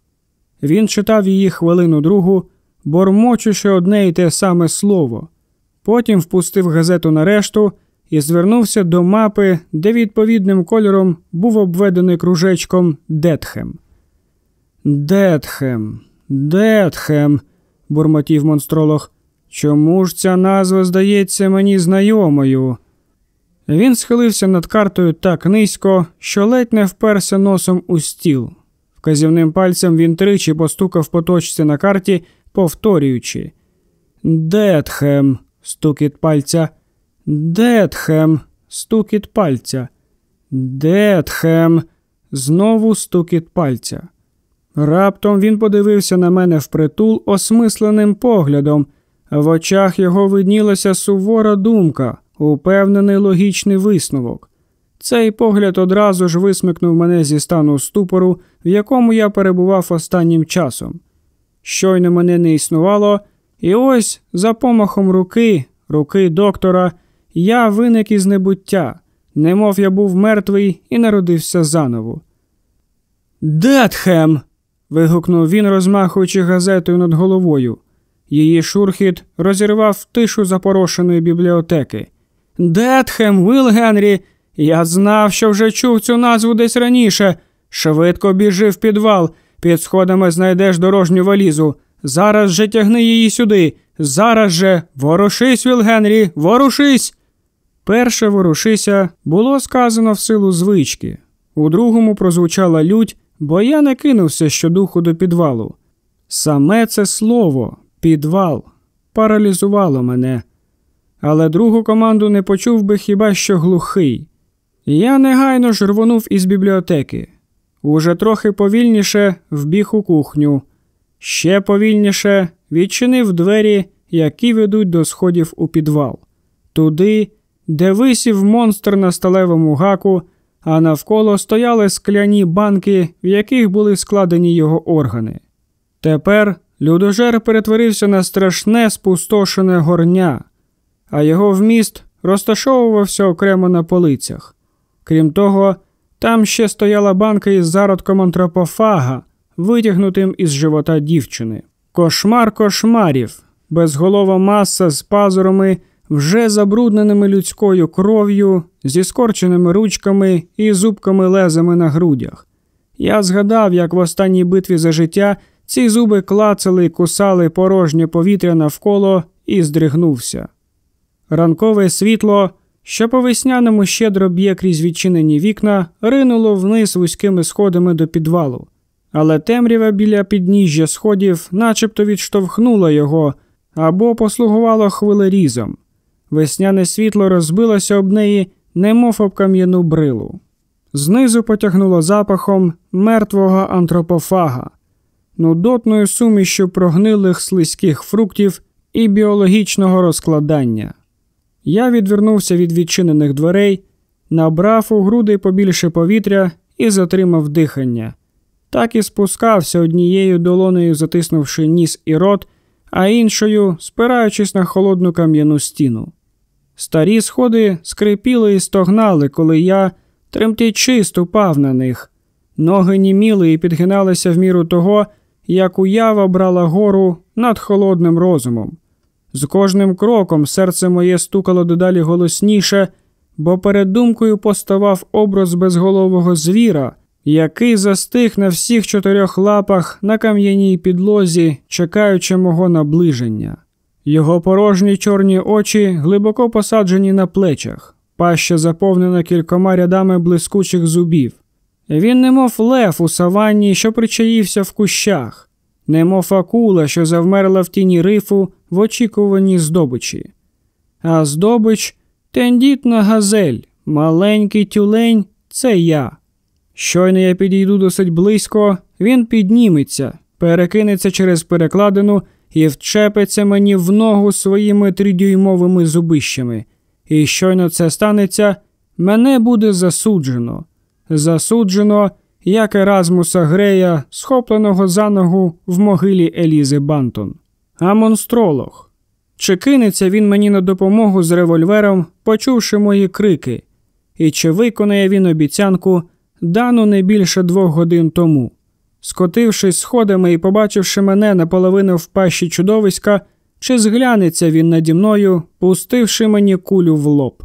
Він читав її хвилину другу, бормочучи одне й те саме слово. Потім впустив газету на решту і звернувся до мапи, де відповідним кольором був обведений кружечком Детхем. Детхем, Детхем, бурмотів монстролог. Чому ж ця назва здається мені знайомою? Він схилився над картою так низько, що ледь не вперся носом у стіл. Вказівним пальцем він тричі постукав по точці на карті, повторюючи Детхем, стукіт пальця. Детхем, стукіт пальця. Детхем, знову стукіт пальця. Раптом він подивився на мене впритул осмисленим поглядом. В очах його виднілася сувора думка, упевнений логічний висновок. Цей погляд одразу ж висмикнув мене зі стану ступору, в якому я перебував останнім часом. Щойно мене не існувало, і ось за помахом руки, руки доктора, я виник із небуття, немов я був мертвий і народився заново. Детхем. Вигукнув він, розмахуючи газетою над головою. Її шурхіт розірвав тишу запорошеної бібліотеки. Детхем, Вил Генрі, я знав, що вже чув цю назву десь раніше. Швидко біжи в підвал, під сходами знайдеш дорожню валізу. Зараз же тягни її сюди. Зараз же ворушись, Віл Генрі, ворушись. Перше ворушися було сказано в силу звички. У другому прозвучала лють, бо я не кинувся щодуху до підвалу. Саме це слово, підвал, паралізувало мене. Але другу команду не почув би хіба що глухий. Я негайно ж рвонув із бібліотеки. Уже трохи повільніше вбіг у кухню, ще повільніше відчинив двері, які ведуть до сходів у підвал, туди, де висів монстр на сталевому гаку, а навколо стояли скляні банки, в яких були складені його органи. Тепер людожер перетворився на страшне спустошене горня, а його вміст розташовувався окремо на полицях. Крім того, Там ще стояла банка із зародком антропофага, витягнутим із живота дівчини. Кошмар кошмарів, безголова маса з пазурами, вже забрудненими людською кров'ю, зі скорченими ручками і зубками лезами на грудях. Я згадав, як в останній битві за життя ці зуби клацали і кусали порожнє повітря навколо і здригнувся. Ранкове світло, що по весняному щедро б'є крізь відчинені вікна, ринуло вниз вузькими сходами до підвалу, але темрява біля підніжжя сходів начебто відштовхнула його або послугувало хвилерізом. Весняне світло розбилося об неї, немов об кам'яну брилу. Знизу потягнуло запахом мертвого антропофага, нудотною сумішю прогнилих слизьких фруктів і біологічного розкладання. Я відвернувся від відчинених дверей, набрав у груди побільше повітря і затримав дихання. Так і спускався однією долонею, затиснувши ніс і рот, а іншою спираючись на холодну кам'яну стіну. Старі сходи скрипіли і стогнали, коли я, тремтячи, ступав на них. Ноги німіли і підгиналися в міру того, як уява брала гору над холодним розумом. З кожним кроком серце моє стукало дедалі голосніше, бо перед думкою поставав образ безголового звіра, який застиг на всіх чотирьох лапах на кам'яній підлозі, чекаючи мого наближення. Його порожні чорні очі глибоко посаджені на плечах, паща заповнена кількома рядами блискучих зубів. Він немов лев у саванні, що причаївся в кущах, немов акула, що завмерла в тіні рифу в очікуванні здобичі. А здобич тендітна газель, маленький тюлень це я. Щойно я підійду досить близько, він підніметься, перекинеться через перекладину і вчепиться мені в ногу своїми тридюймовими зубищами. І щойно це станеться, мене буде засуджено. Засуджено, як Еразмуса Грея, схопленого за ногу в могилі Елізи Бантон. А монстролог. Чи кинеться він мені на допомогу з револьвером, почувши мої крики, і чи виконає він обіцянку, дану не більше двох годин тому? Скотившись сходами і побачивши мене наполовину в пащі чудовиська, чи зглянеться він наді мною, пустивши мені кулю в лоб.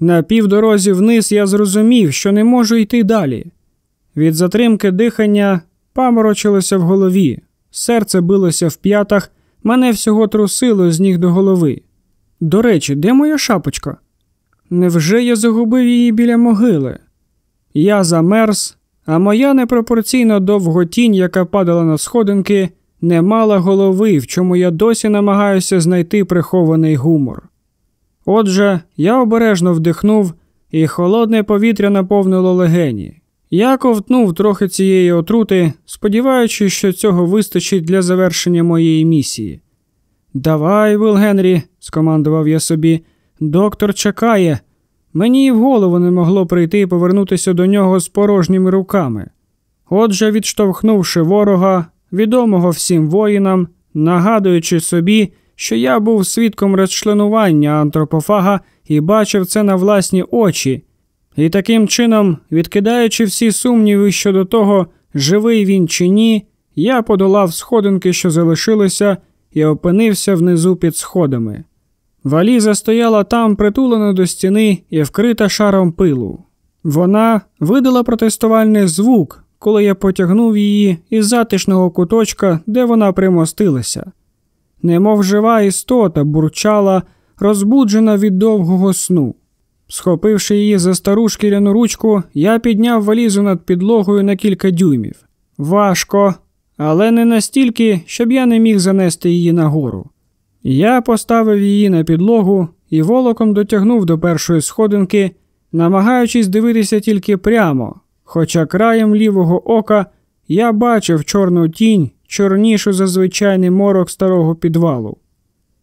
На півдорозі вниз я зрозумів, що не можу йти далі. Від затримки дихання паморочилося в голові, серце билося в п'ятах, мене всього трусило з ніг до голови. До речі, де моя шапочка? Невже я загубив її біля могили? Я замерз, а моя непропорційно довго тінь, яка падала на сходинки, не мала голови, в чому я досі намагаюся знайти прихований гумор. Отже, я обережно вдихнув, і холодне повітря наповнило легені. Я ковтнув трохи цієї отрути, сподіваючись, що цього вистачить для завершення моєї місії. Давай, Вил Генрі, скомандував я собі, доктор чекає. Мені й в голову не могло прийти і повернутися до нього з порожніми руками. Отже, відштовхнувши ворога, відомого всім воїнам, нагадуючи собі, що я був свідком розчленування антропофага і бачив це на власні очі, і таким чином, відкидаючи всі сумніви щодо того, живий він чи ні, я подолав сходинки, що залишилися, і опинився внизу під сходами. Валіза стояла там, притулена до стіни і вкрита шаром пилу. Вона видала протестувальний звук, коли я потягнув її із затишного куточка, де вона примостилася. Немов жива істота бурчала, розбуджена від довгого сну. Схопивши її за стару шкіряну ручку, я підняв валізу над підлогою на кілька дюймів. Важко, але не настільки, щоб я не міг занести її нагору. Я поставив її на підлогу і волоком дотягнув до першої сходинки, намагаючись дивитися тільки прямо, хоча краєм лівого ока я бачив чорну тінь, чорнішу за звичайний морок старого підвалу.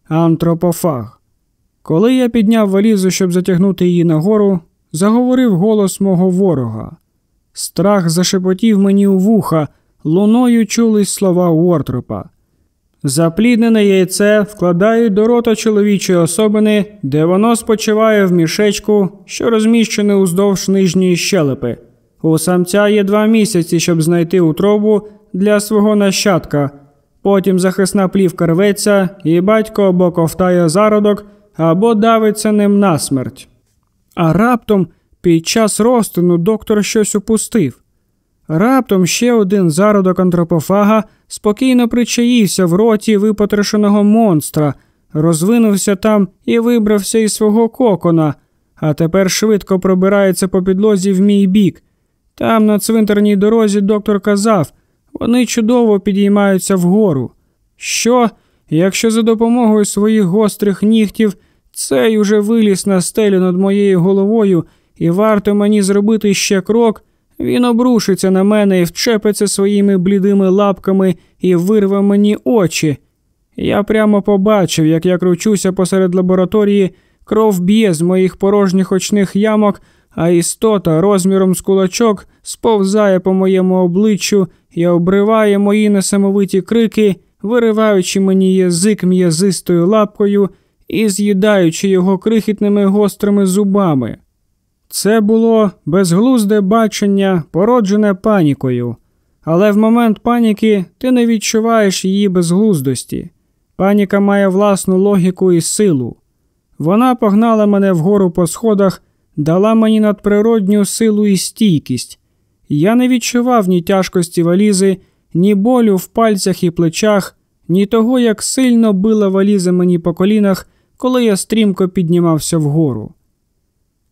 Антропофаг. Коли я підняв валізу, щоб затягнути її нагору, заговорив голос мого ворога. Страх зашепотів мені у вуха, луною чулись слова Уортропа. Запліднене яйце вкладають до рота чоловічої особини, де воно спочиває в мішечку, що розміщене уздовж нижньої щелепи. У самця є два місяці, щоб знайти утробу для свого нащадка. Потім захисна плівка рветься, і батько або ковтає зародок, або давиться ним насмерть. А раптом під час розтину доктор щось упустив. Раптом ще один зародок антропофага спокійно причаївся в роті випотрошеного монстра, розвинувся там і вибрався із свого кокона, а тепер швидко пробирається по підлозі в мій бік. Там, на цвинтарній дорозі, доктор казав, вони чудово підіймаються вгору. Що, якщо за допомогою своїх гострих нігтів цей уже виліз на стелю над моєю головою, і варто мені зробити ще крок, він обрушиться на мене і вчепиться своїми блідими лапками і вирве мені очі. Я прямо побачив, як я кручуся посеред лабораторії, кров б'є з моїх порожніх очних ямок, а істота розміром з кулачок сповзає по моєму обличчю і обриває мої несамовиті крики, вириваючи мені язик м'язистою лапкою і з'їдаючи його крихітними гострими зубами. Це було безглузде бачення, породжене панікою, але в момент паніки ти не відчуваєш її безглуздості. Паніка має власну логіку і силу. Вона погнала мене вгору по сходах, дала мені надприродню силу і стійкість. Я не відчував ні тяжкості валізи, ні болю в пальцях і плечах, ні того, як сильно била валіза мені по колінах, коли я стрімко піднімався вгору.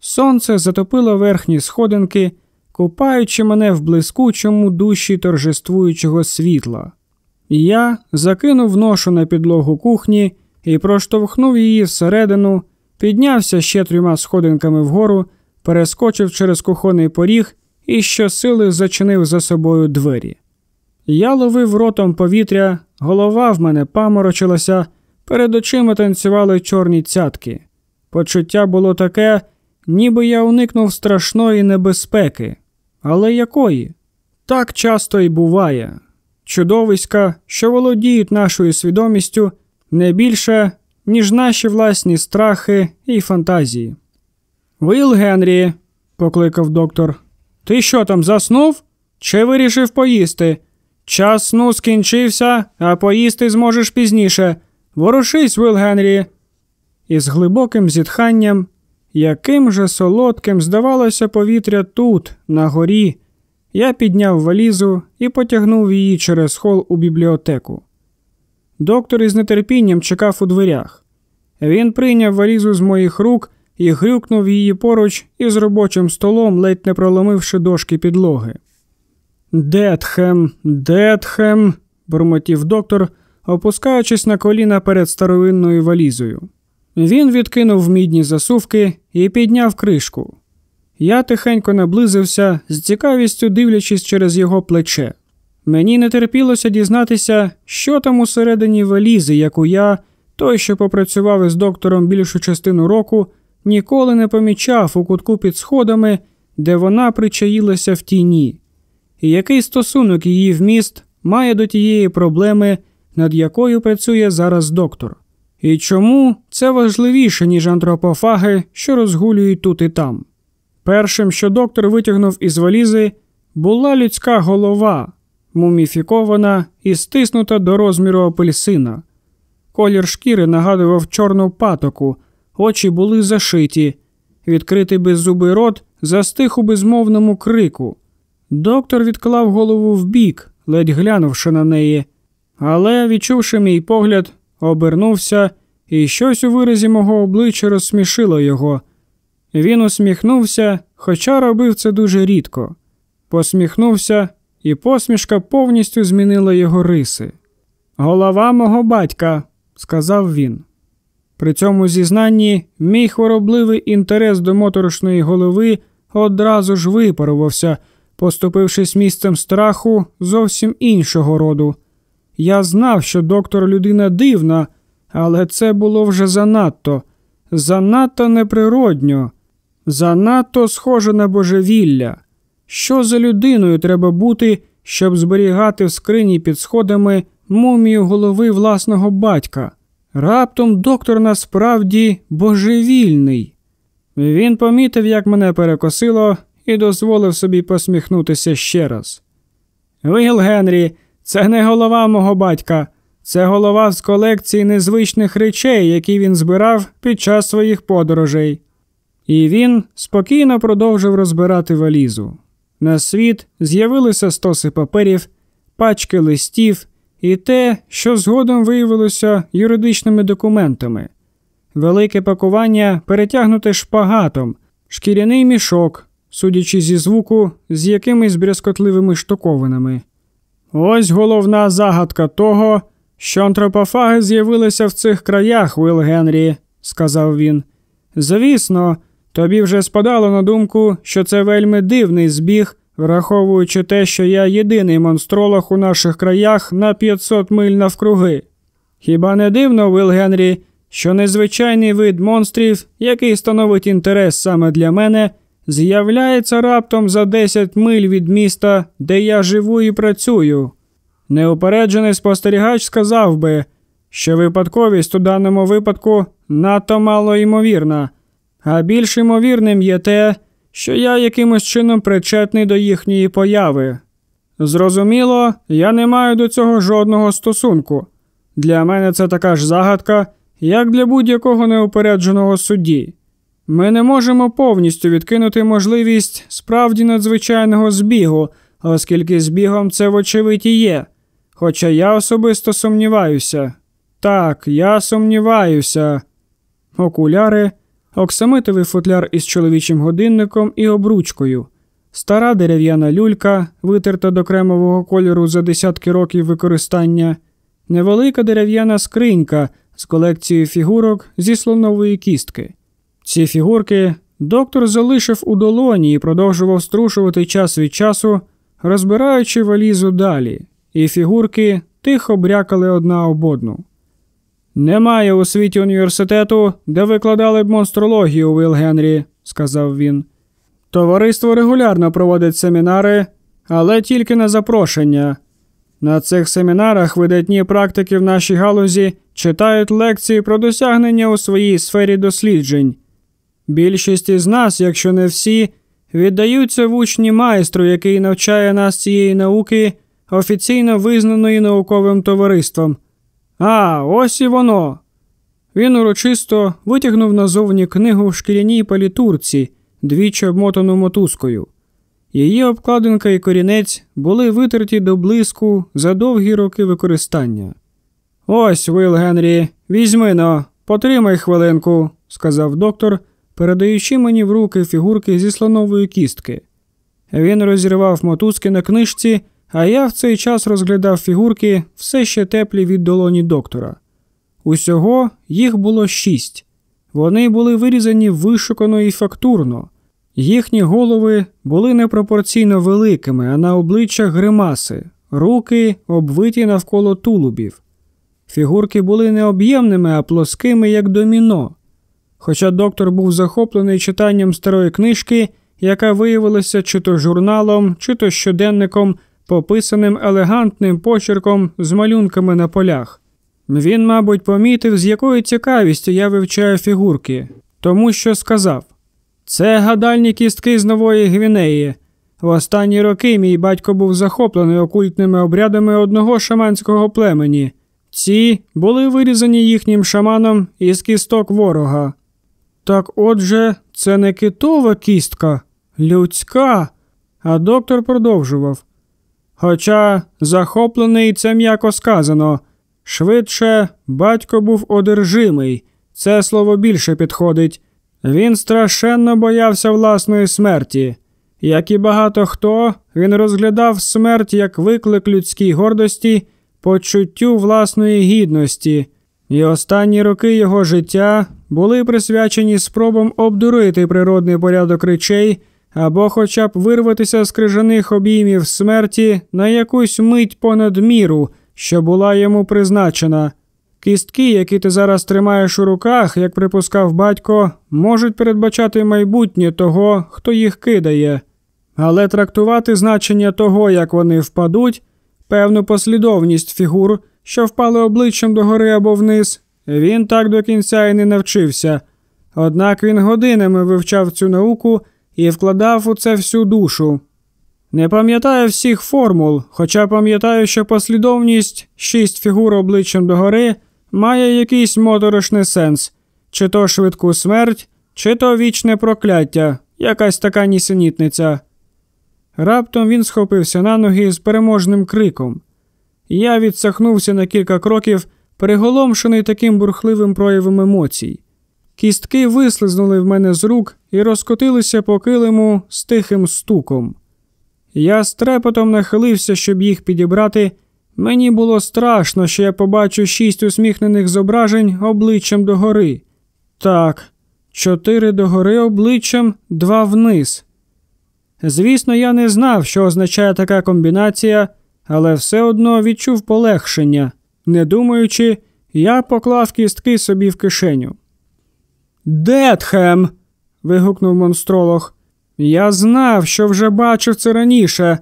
Сонце затопило верхні сходинки, купаючи мене в блискучому душі торжествуючого світла. Я закинув ношу на підлогу кухні і проштовхнув її всередину, піднявся ще трьома сходинками вгору, перескочив через кухонний поріг і щосили зачинив за собою двері. Я ловив ротом повітря, голова в мене паморочилася, перед очима танцювали чорні цятки. Почуття було таке, ніби я уникнув страшної небезпеки. Але якої? Так часто й буває. Чудовиська, що володіють нашою свідомістю, не більше, ніж наші власні страхи і фантазії. Вил Генрі, покликав доктор, ти що там заснув? Чи вирішив поїсти? Час сну скінчився, а поїсти зможеш пізніше. Ворушись, Вил Генрі. І з глибоким зітханням яким же солодким здавалося повітря тут, на горі. Я підняв валізу і потягнув її через хол у бібліотеку. Доктор із нетерпінням чекав у дверях. Він прийняв валізу з моїх рук і грюкнув її поруч із робочим столом, ледь не проломивши дошки підлоги. Детхем, детхем, бурмотів доктор, опускаючись на коліна перед старовинною валізою. Він відкинув мідні засувки і підняв кришку. Я тихенько наблизився, з цікавістю дивлячись через його плече. Мені не терпілося дізнатися, що там усередині валізи, яку я, той, що попрацював із доктором більшу частину року, ніколи не помічав у кутку під сходами, де вона причаїлася в тіні, і який стосунок її вміст має до тієї проблеми, над якою працює зараз доктор. І чому це важливіше, ніж антропофаги, що розгулюють тут і там? Першим, що доктор витягнув із валізи, була людська голова, муміфікована і стиснута до розміру апельсина. Колір шкіри нагадував чорну патоку, очі були зашиті, відкритий беззубий рот застиг у безмовному крику. Доктор відклав голову вбік, ледь глянувши на неї, але, відчувши мій погляд, обернувся, і щось у виразі мого обличчя розсмішило його. Він усміхнувся, хоча робив це дуже рідко. Посміхнувся, і посмішка повністю змінила його риси. Голова мого батька, сказав він. При цьому зізнанні мій хворобливий інтерес до моторошної голови одразу ж випарувався, поступившись місцем страху зовсім іншого роду. Я знав, що доктор людина дивна, але це було вже занадто, занадто неприродньо, занадто схоже на божевілля. Що за людиною треба бути, щоб зберігати в скрині під сходами мумію голови власного батька? Раптом доктор насправді божевільний. Він помітив, як мене перекосило, і дозволив собі посміхнутися ще раз. Віл Генрі, це не голова мого батька, це голова з колекції незвичних речей, які він збирав під час своїх подорожей. І він спокійно продовжив розбирати валізу. На світ з'явилися стоси паперів, пачки листів і те, що згодом виявилося юридичними документами. Велике пакування перетягнуте шпагатом, шкіряний мішок, судячи зі звуку, з якимись брязкотливими штуковинами. Ось головна загадка того, що антропофаги з'явилися в цих краях, Уилл Генрі, сказав він. Звісно, тобі вже спадало на думку, що це вельми дивний збіг, враховуючи те, що я єдиний монстролог у наших краях на 500 миль навкруги. Хіба не дивно, Уилл Генрі, що незвичайний вид монстрів, який становить інтерес саме для мене, з'являється раптом за 10 миль від міста, де я живу і працюю. Неупереджений спостерігач сказав би, що випадковість у даному випадку надто мало ймовірна, а більш ймовірним є те, що я якимось чином причетний до їхньої появи. Зрозуміло, я не маю до цього жодного стосунку. Для мене це така ж загадка, як для будь-якого неупередженого судді. Ми не можемо повністю відкинути можливість справді надзвичайного збігу, оскільки збігом це вочевидь і є. Хоча я особисто сумніваюся. Так, я сумніваюся. Окуляри, оксамитовий футляр із чоловічим годинником і обручкою, стара дерев'яна люлька, витерта до кремового кольору за десятки років використання, невелика дерев'яна скринька з колекцією фігурок зі слонової кістки. Ці фігурки доктор залишив у долоні і продовжував струшувати час від часу, розбираючи валізу далі, і фігурки тихо брякали одна об одну. Немає у світі університету, де викладали б монстрологію, Уилл Генрі, сказав він. Товариство регулярно проводить семінари, але тільки на запрошення. На цих семінарах видатні практики в нашій галузі читають лекції про досягнення у своїй сфері досліджень. Більшість із нас, якщо не всі, віддаються в учні майстру, який навчає нас цієї науки, офіційно визнаної науковим товариством. А, ось і воно. Він урочисто витягнув назовні книгу в шкіряній палітурці, двічі обмотану мотузкою. Її обкладинка і корінець були витерті до блиску за довгі роки використання. Ось, Вил Генрі, візьми но, потримай хвилинку, сказав доктор, передаючи мені в руки фігурки зі слонової кістки. Він розірвав мотузки на книжці, а я в цей час розглядав фігурки все ще теплі від долоні доктора. Усього їх було шість. Вони були вирізані вишукано і фактурно. Їхні голови були непропорційно великими, а на обличчях гримаси, руки обвиті навколо тулубів. Фігурки були не об'ємними, а плоскими, як доміно. Хоча доктор був захоплений читанням старої книжки, яка виявилася чи то журналом, чи то щоденником, пописаним елегантним почерком з малюнками на полях. Він, мабуть, помітив, з якою цікавістю я вивчаю фігурки, тому що сказав це гадальні кістки з Нової Гвінеї. В останні роки мій батько був захоплений окультними обрядами одного шаманського племені. Ці були вирізані їхнім шаманом із кісток ворога. Так отже, це не китова кістка, людська. А доктор продовжував. Хоча захоплений це м'яко сказано. Швидше, батько був одержимий, це слово більше підходить. Він страшенно боявся власної смерті. Як і багато хто, він розглядав смерть як виклик людській гордості, почуттю власної гідності, і останні роки його життя були присвячені спробам обдурити природний порядок речей або хоча б вирватися з крижаних обіймів смерті на якусь мить понад міру, що була йому призначена. Кістки, які ти зараз тримаєш у руках, як припускав батько, можуть передбачати майбутнє того, хто їх кидає, але трактувати значення того, як вони впадуть, певну послідовність фігур, що впали обличчям догори або вниз, він так до кінця і не навчився. Однак він годинами вивчав цю науку і вкладав у це всю душу. Не пам'ятаю всіх формул, хоча пам'ятаю, що послідовність шість фігур обличчям догори має якийсь моторошний сенс, чи то швидку смерть, чи то вічне прокляття, якась така нісенітниця. Раптом він схопився на ноги з переможним криком. Я відсахнувся на кілька кроків, приголомшений таким бурхливим проявом емоцій. Кістки вислизнули в мене з рук і розкотилися по килиму з тихим стуком. Я з трепетом нахилився, щоб їх підібрати. Мені було страшно, що я побачу шість усміхнених зображень обличчям догори. Так, чотири догори обличчям, два вниз. Звісно, я не знав, що означає така комбінація, але все одно відчув полегшення. Не думаючи, я поклав кістки собі в кишеню. Детхем. вигукнув монстролог. Я знав, що вже бачив це раніше.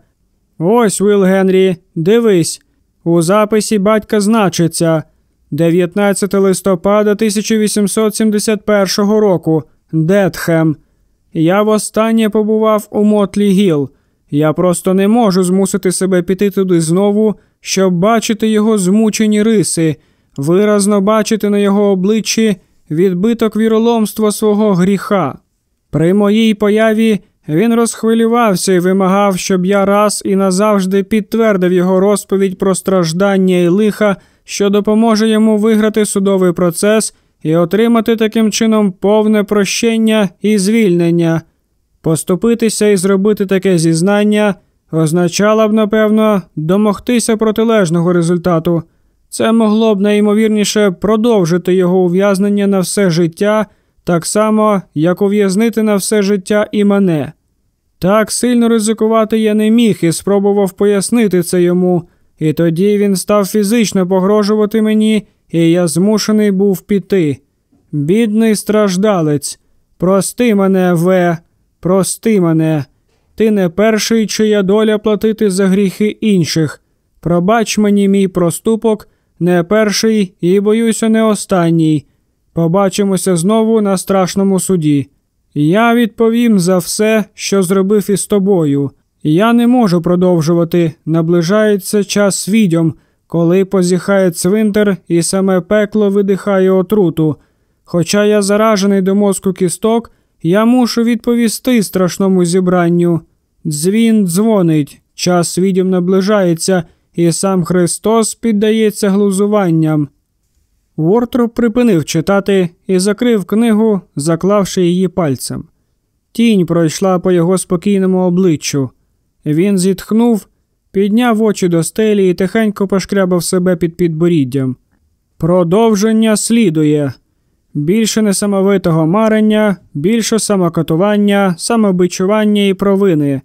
Ось, Вил Генрі, дивись, у записі батька значиться 19 листопада 1871 року Детхем. Я востаннє побував у Мотлі Гіл. Я просто не можу змусити себе піти туди знову, щоб бачити його змучені риси, виразно бачити на його обличчі відбиток віроломства свого гріха. При моїй появі він розхвилювався і вимагав, щоб я раз і назавжди підтвердив його розповідь про страждання і лиха, що допоможе йому виграти судовий процес і отримати таким чином повне прощення і звільнення. Поступитися і зробити таке зізнання означало б, напевно, домогтися протилежного результату. Це могло б найімовірніше продовжити його ув'язнення на все життя, так само, як ув'язнити на все життя і мене. Так сильно ризикувати я не міг і спробував пояснити це йому, і тоді він став фізично погрожувати мені, і я змушений був піти. Бідний страждалець, прости мене, В, прости мене. Ти не перший, чия доля платити за гріхи інших. Пробач мені мій проступок, не перший і, боюся, не останній. Побачимося знову на страшному суді. Я відповім за все, що зробив із тобою. Я не можу продовжувати. Наближається час відьом, коли позіхає цвинтар і саме пекло видихає отруту. Хоча я заражений до мозку кісток, я мушу відповісти страшному зібранню. Дзвін дзвонить, час відьом наближається, і сам Христос піддається глузуванням. Вортроп припинив читати і закрив книгу, заклавши її пальцем. Тінь пройшла по його спокійному обличчю. Він зітхнув, підняв очі до стелі і тихенько пошкрябав себе під підборіддям. Продовження слідує. Більше несамовитого марення, більше самокатування, самобичування і провини.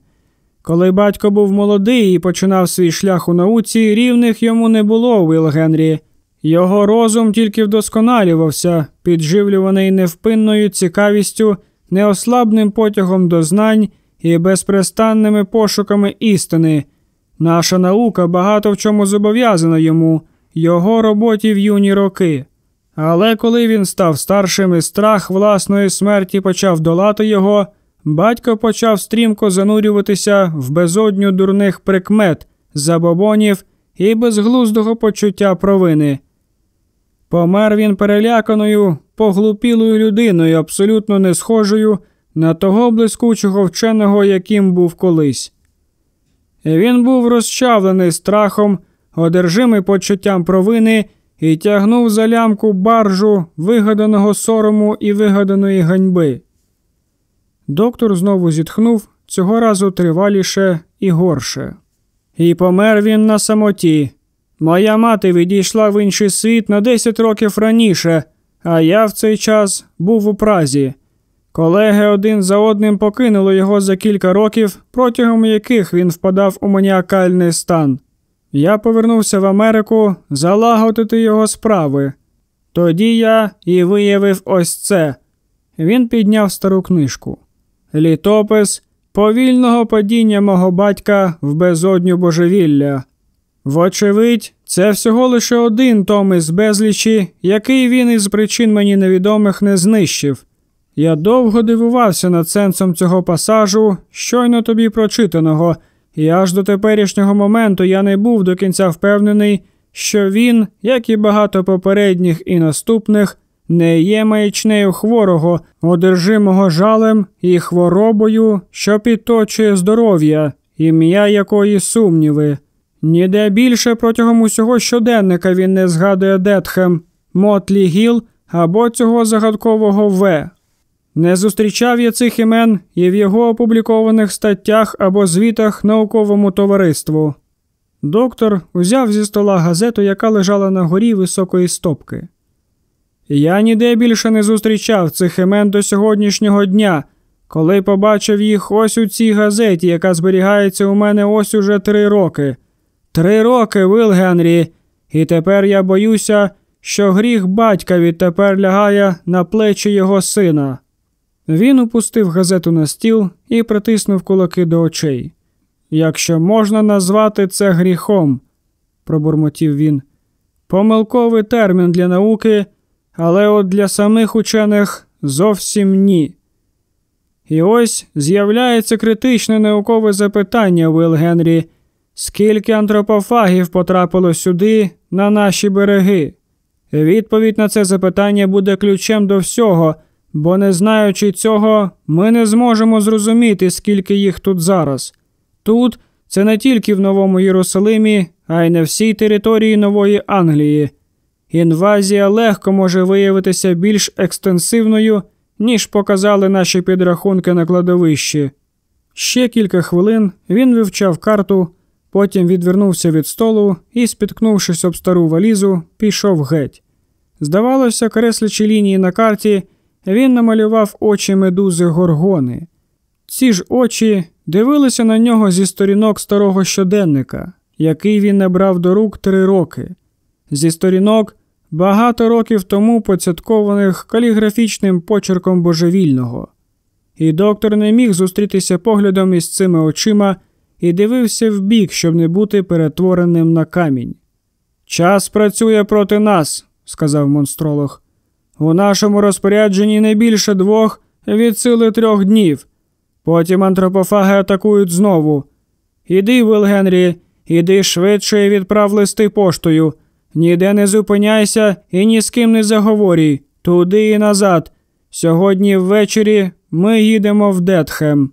Коли батько був молодий і починав свій шлях у науці, рівних йому не було, Уилл Генрі. Його розум тільки вдосконалювався, підживлюваний невпинною цікавістю, неослабним потягом до знань і безпрестанними пошуками істини. Наша наука багато в чому зобов'язана йому, його роботі в юні роки. Але коли він став старшим і страх власної смерті почав долати його, батько почав стрімко занурюватися в безодню дурних прикмет, забобонів і безглуздого почуття провини. Помер він переляканою, поглупілою людиною, абсолютно не схожою на того блискучого вченого, яким був колись. Він був розчавлений страхом, одержимий почуттям провини і тягнув за лямку баржу вигаданого сорому і вигаданої ганьби. Доктор знову зітхнув цього разу триваліше і горше. І помер він на самоті, Моя мати відійшла в інший світ на 10 років раніше, а я в цей час був у Празі. Колеги один за одним покинули його за кілька років, протягом яких він впадав у маніакальний стан. Я повернувся в Америку залагодити його справи. Тоді я і виявив ось це. Він підняв стару книжку. Літопис повільного падіння мого батька в безодню божевілля. Вочевидь, це всього лише один том із безлічі, який він із причин мені невідомих не знищив. Я довго дивувався над сенсом цього пасажу, щойно тобі прочитаного, і аж до теперішнього моменту я не був до кінця впевнений, що він, як і багато попередніх і наступних, не є маячнею хворого, одержимого жалем і хворобою, що підточує здоров'я, ім'я якої сумніви. Ніде більше протягом усього щоденника він не згадує Детхем, Мотлі Гіл або цього загадкового В. Не зустрічав я цих імен і в його опублікованих статтях або звітах науковому товариству. Доктор узяв зі стола газету, яка лежала на горі високої стопки. Я ніде більше не зустрічав цих імен до сьогоднішнього дня, коли побачив їх ось у цій газеті, яка зберігається у мене ось уже три роки. Три роки, Вил Генрі, і тепер я боюся, що гріх батька відтепер лягає на плечі його сина. Він опустив газету на стіл і притиснув кулаки до очей. Якщо можна назвати це гріхом, пробурмотів він. Помилковий термін для науки, але от для самих учених зовсім ні. І ось з'являється критичне наукове запитання, Вил Генрі, скільки антропофагів потрапило сюди, на наші береги? Відповідь на це запитання буде ключем до всього, бо не знаючи цього, ми не зможемо зрозуміти, скільки їх тут зараз. Тут це не тільки в Новому Єрусалимі, а й на всій території Нової Англії. Інвазія легко може виявитися більш екстенсивною, ніж показали наші підрахунки на кладовищі. Ще кілька хвилин він вивчав карту, потім відвернувся від столу і, спіткнувшись об стару валізу, пішов геть. Здавалося, креслячи лінії на карті, він намалював очі медузи горгони. Ці ж очі дивилися на нього зі сторінок старого щоденника, який він набрав до рук три роки, зі сторінок багато років тому поцяткованих каліграфічним почерком божевільного. І доктор не міг зустрітися поглядом із цими очима і дивився вбік, щоб не бути перетвореним на камінь. Час працює проти нас, сказав монстролог. У нашому розпорядженні не більше двох від сили трьох днів. Потім антропофаги атакують знову. Іди, Вил Генрі, іди швидше і відправ листи поштою. Ніде не зупиняйся і ні з ким не заговорій, туди і назад. Сьогодні ввечері ми їдемо в Детхем.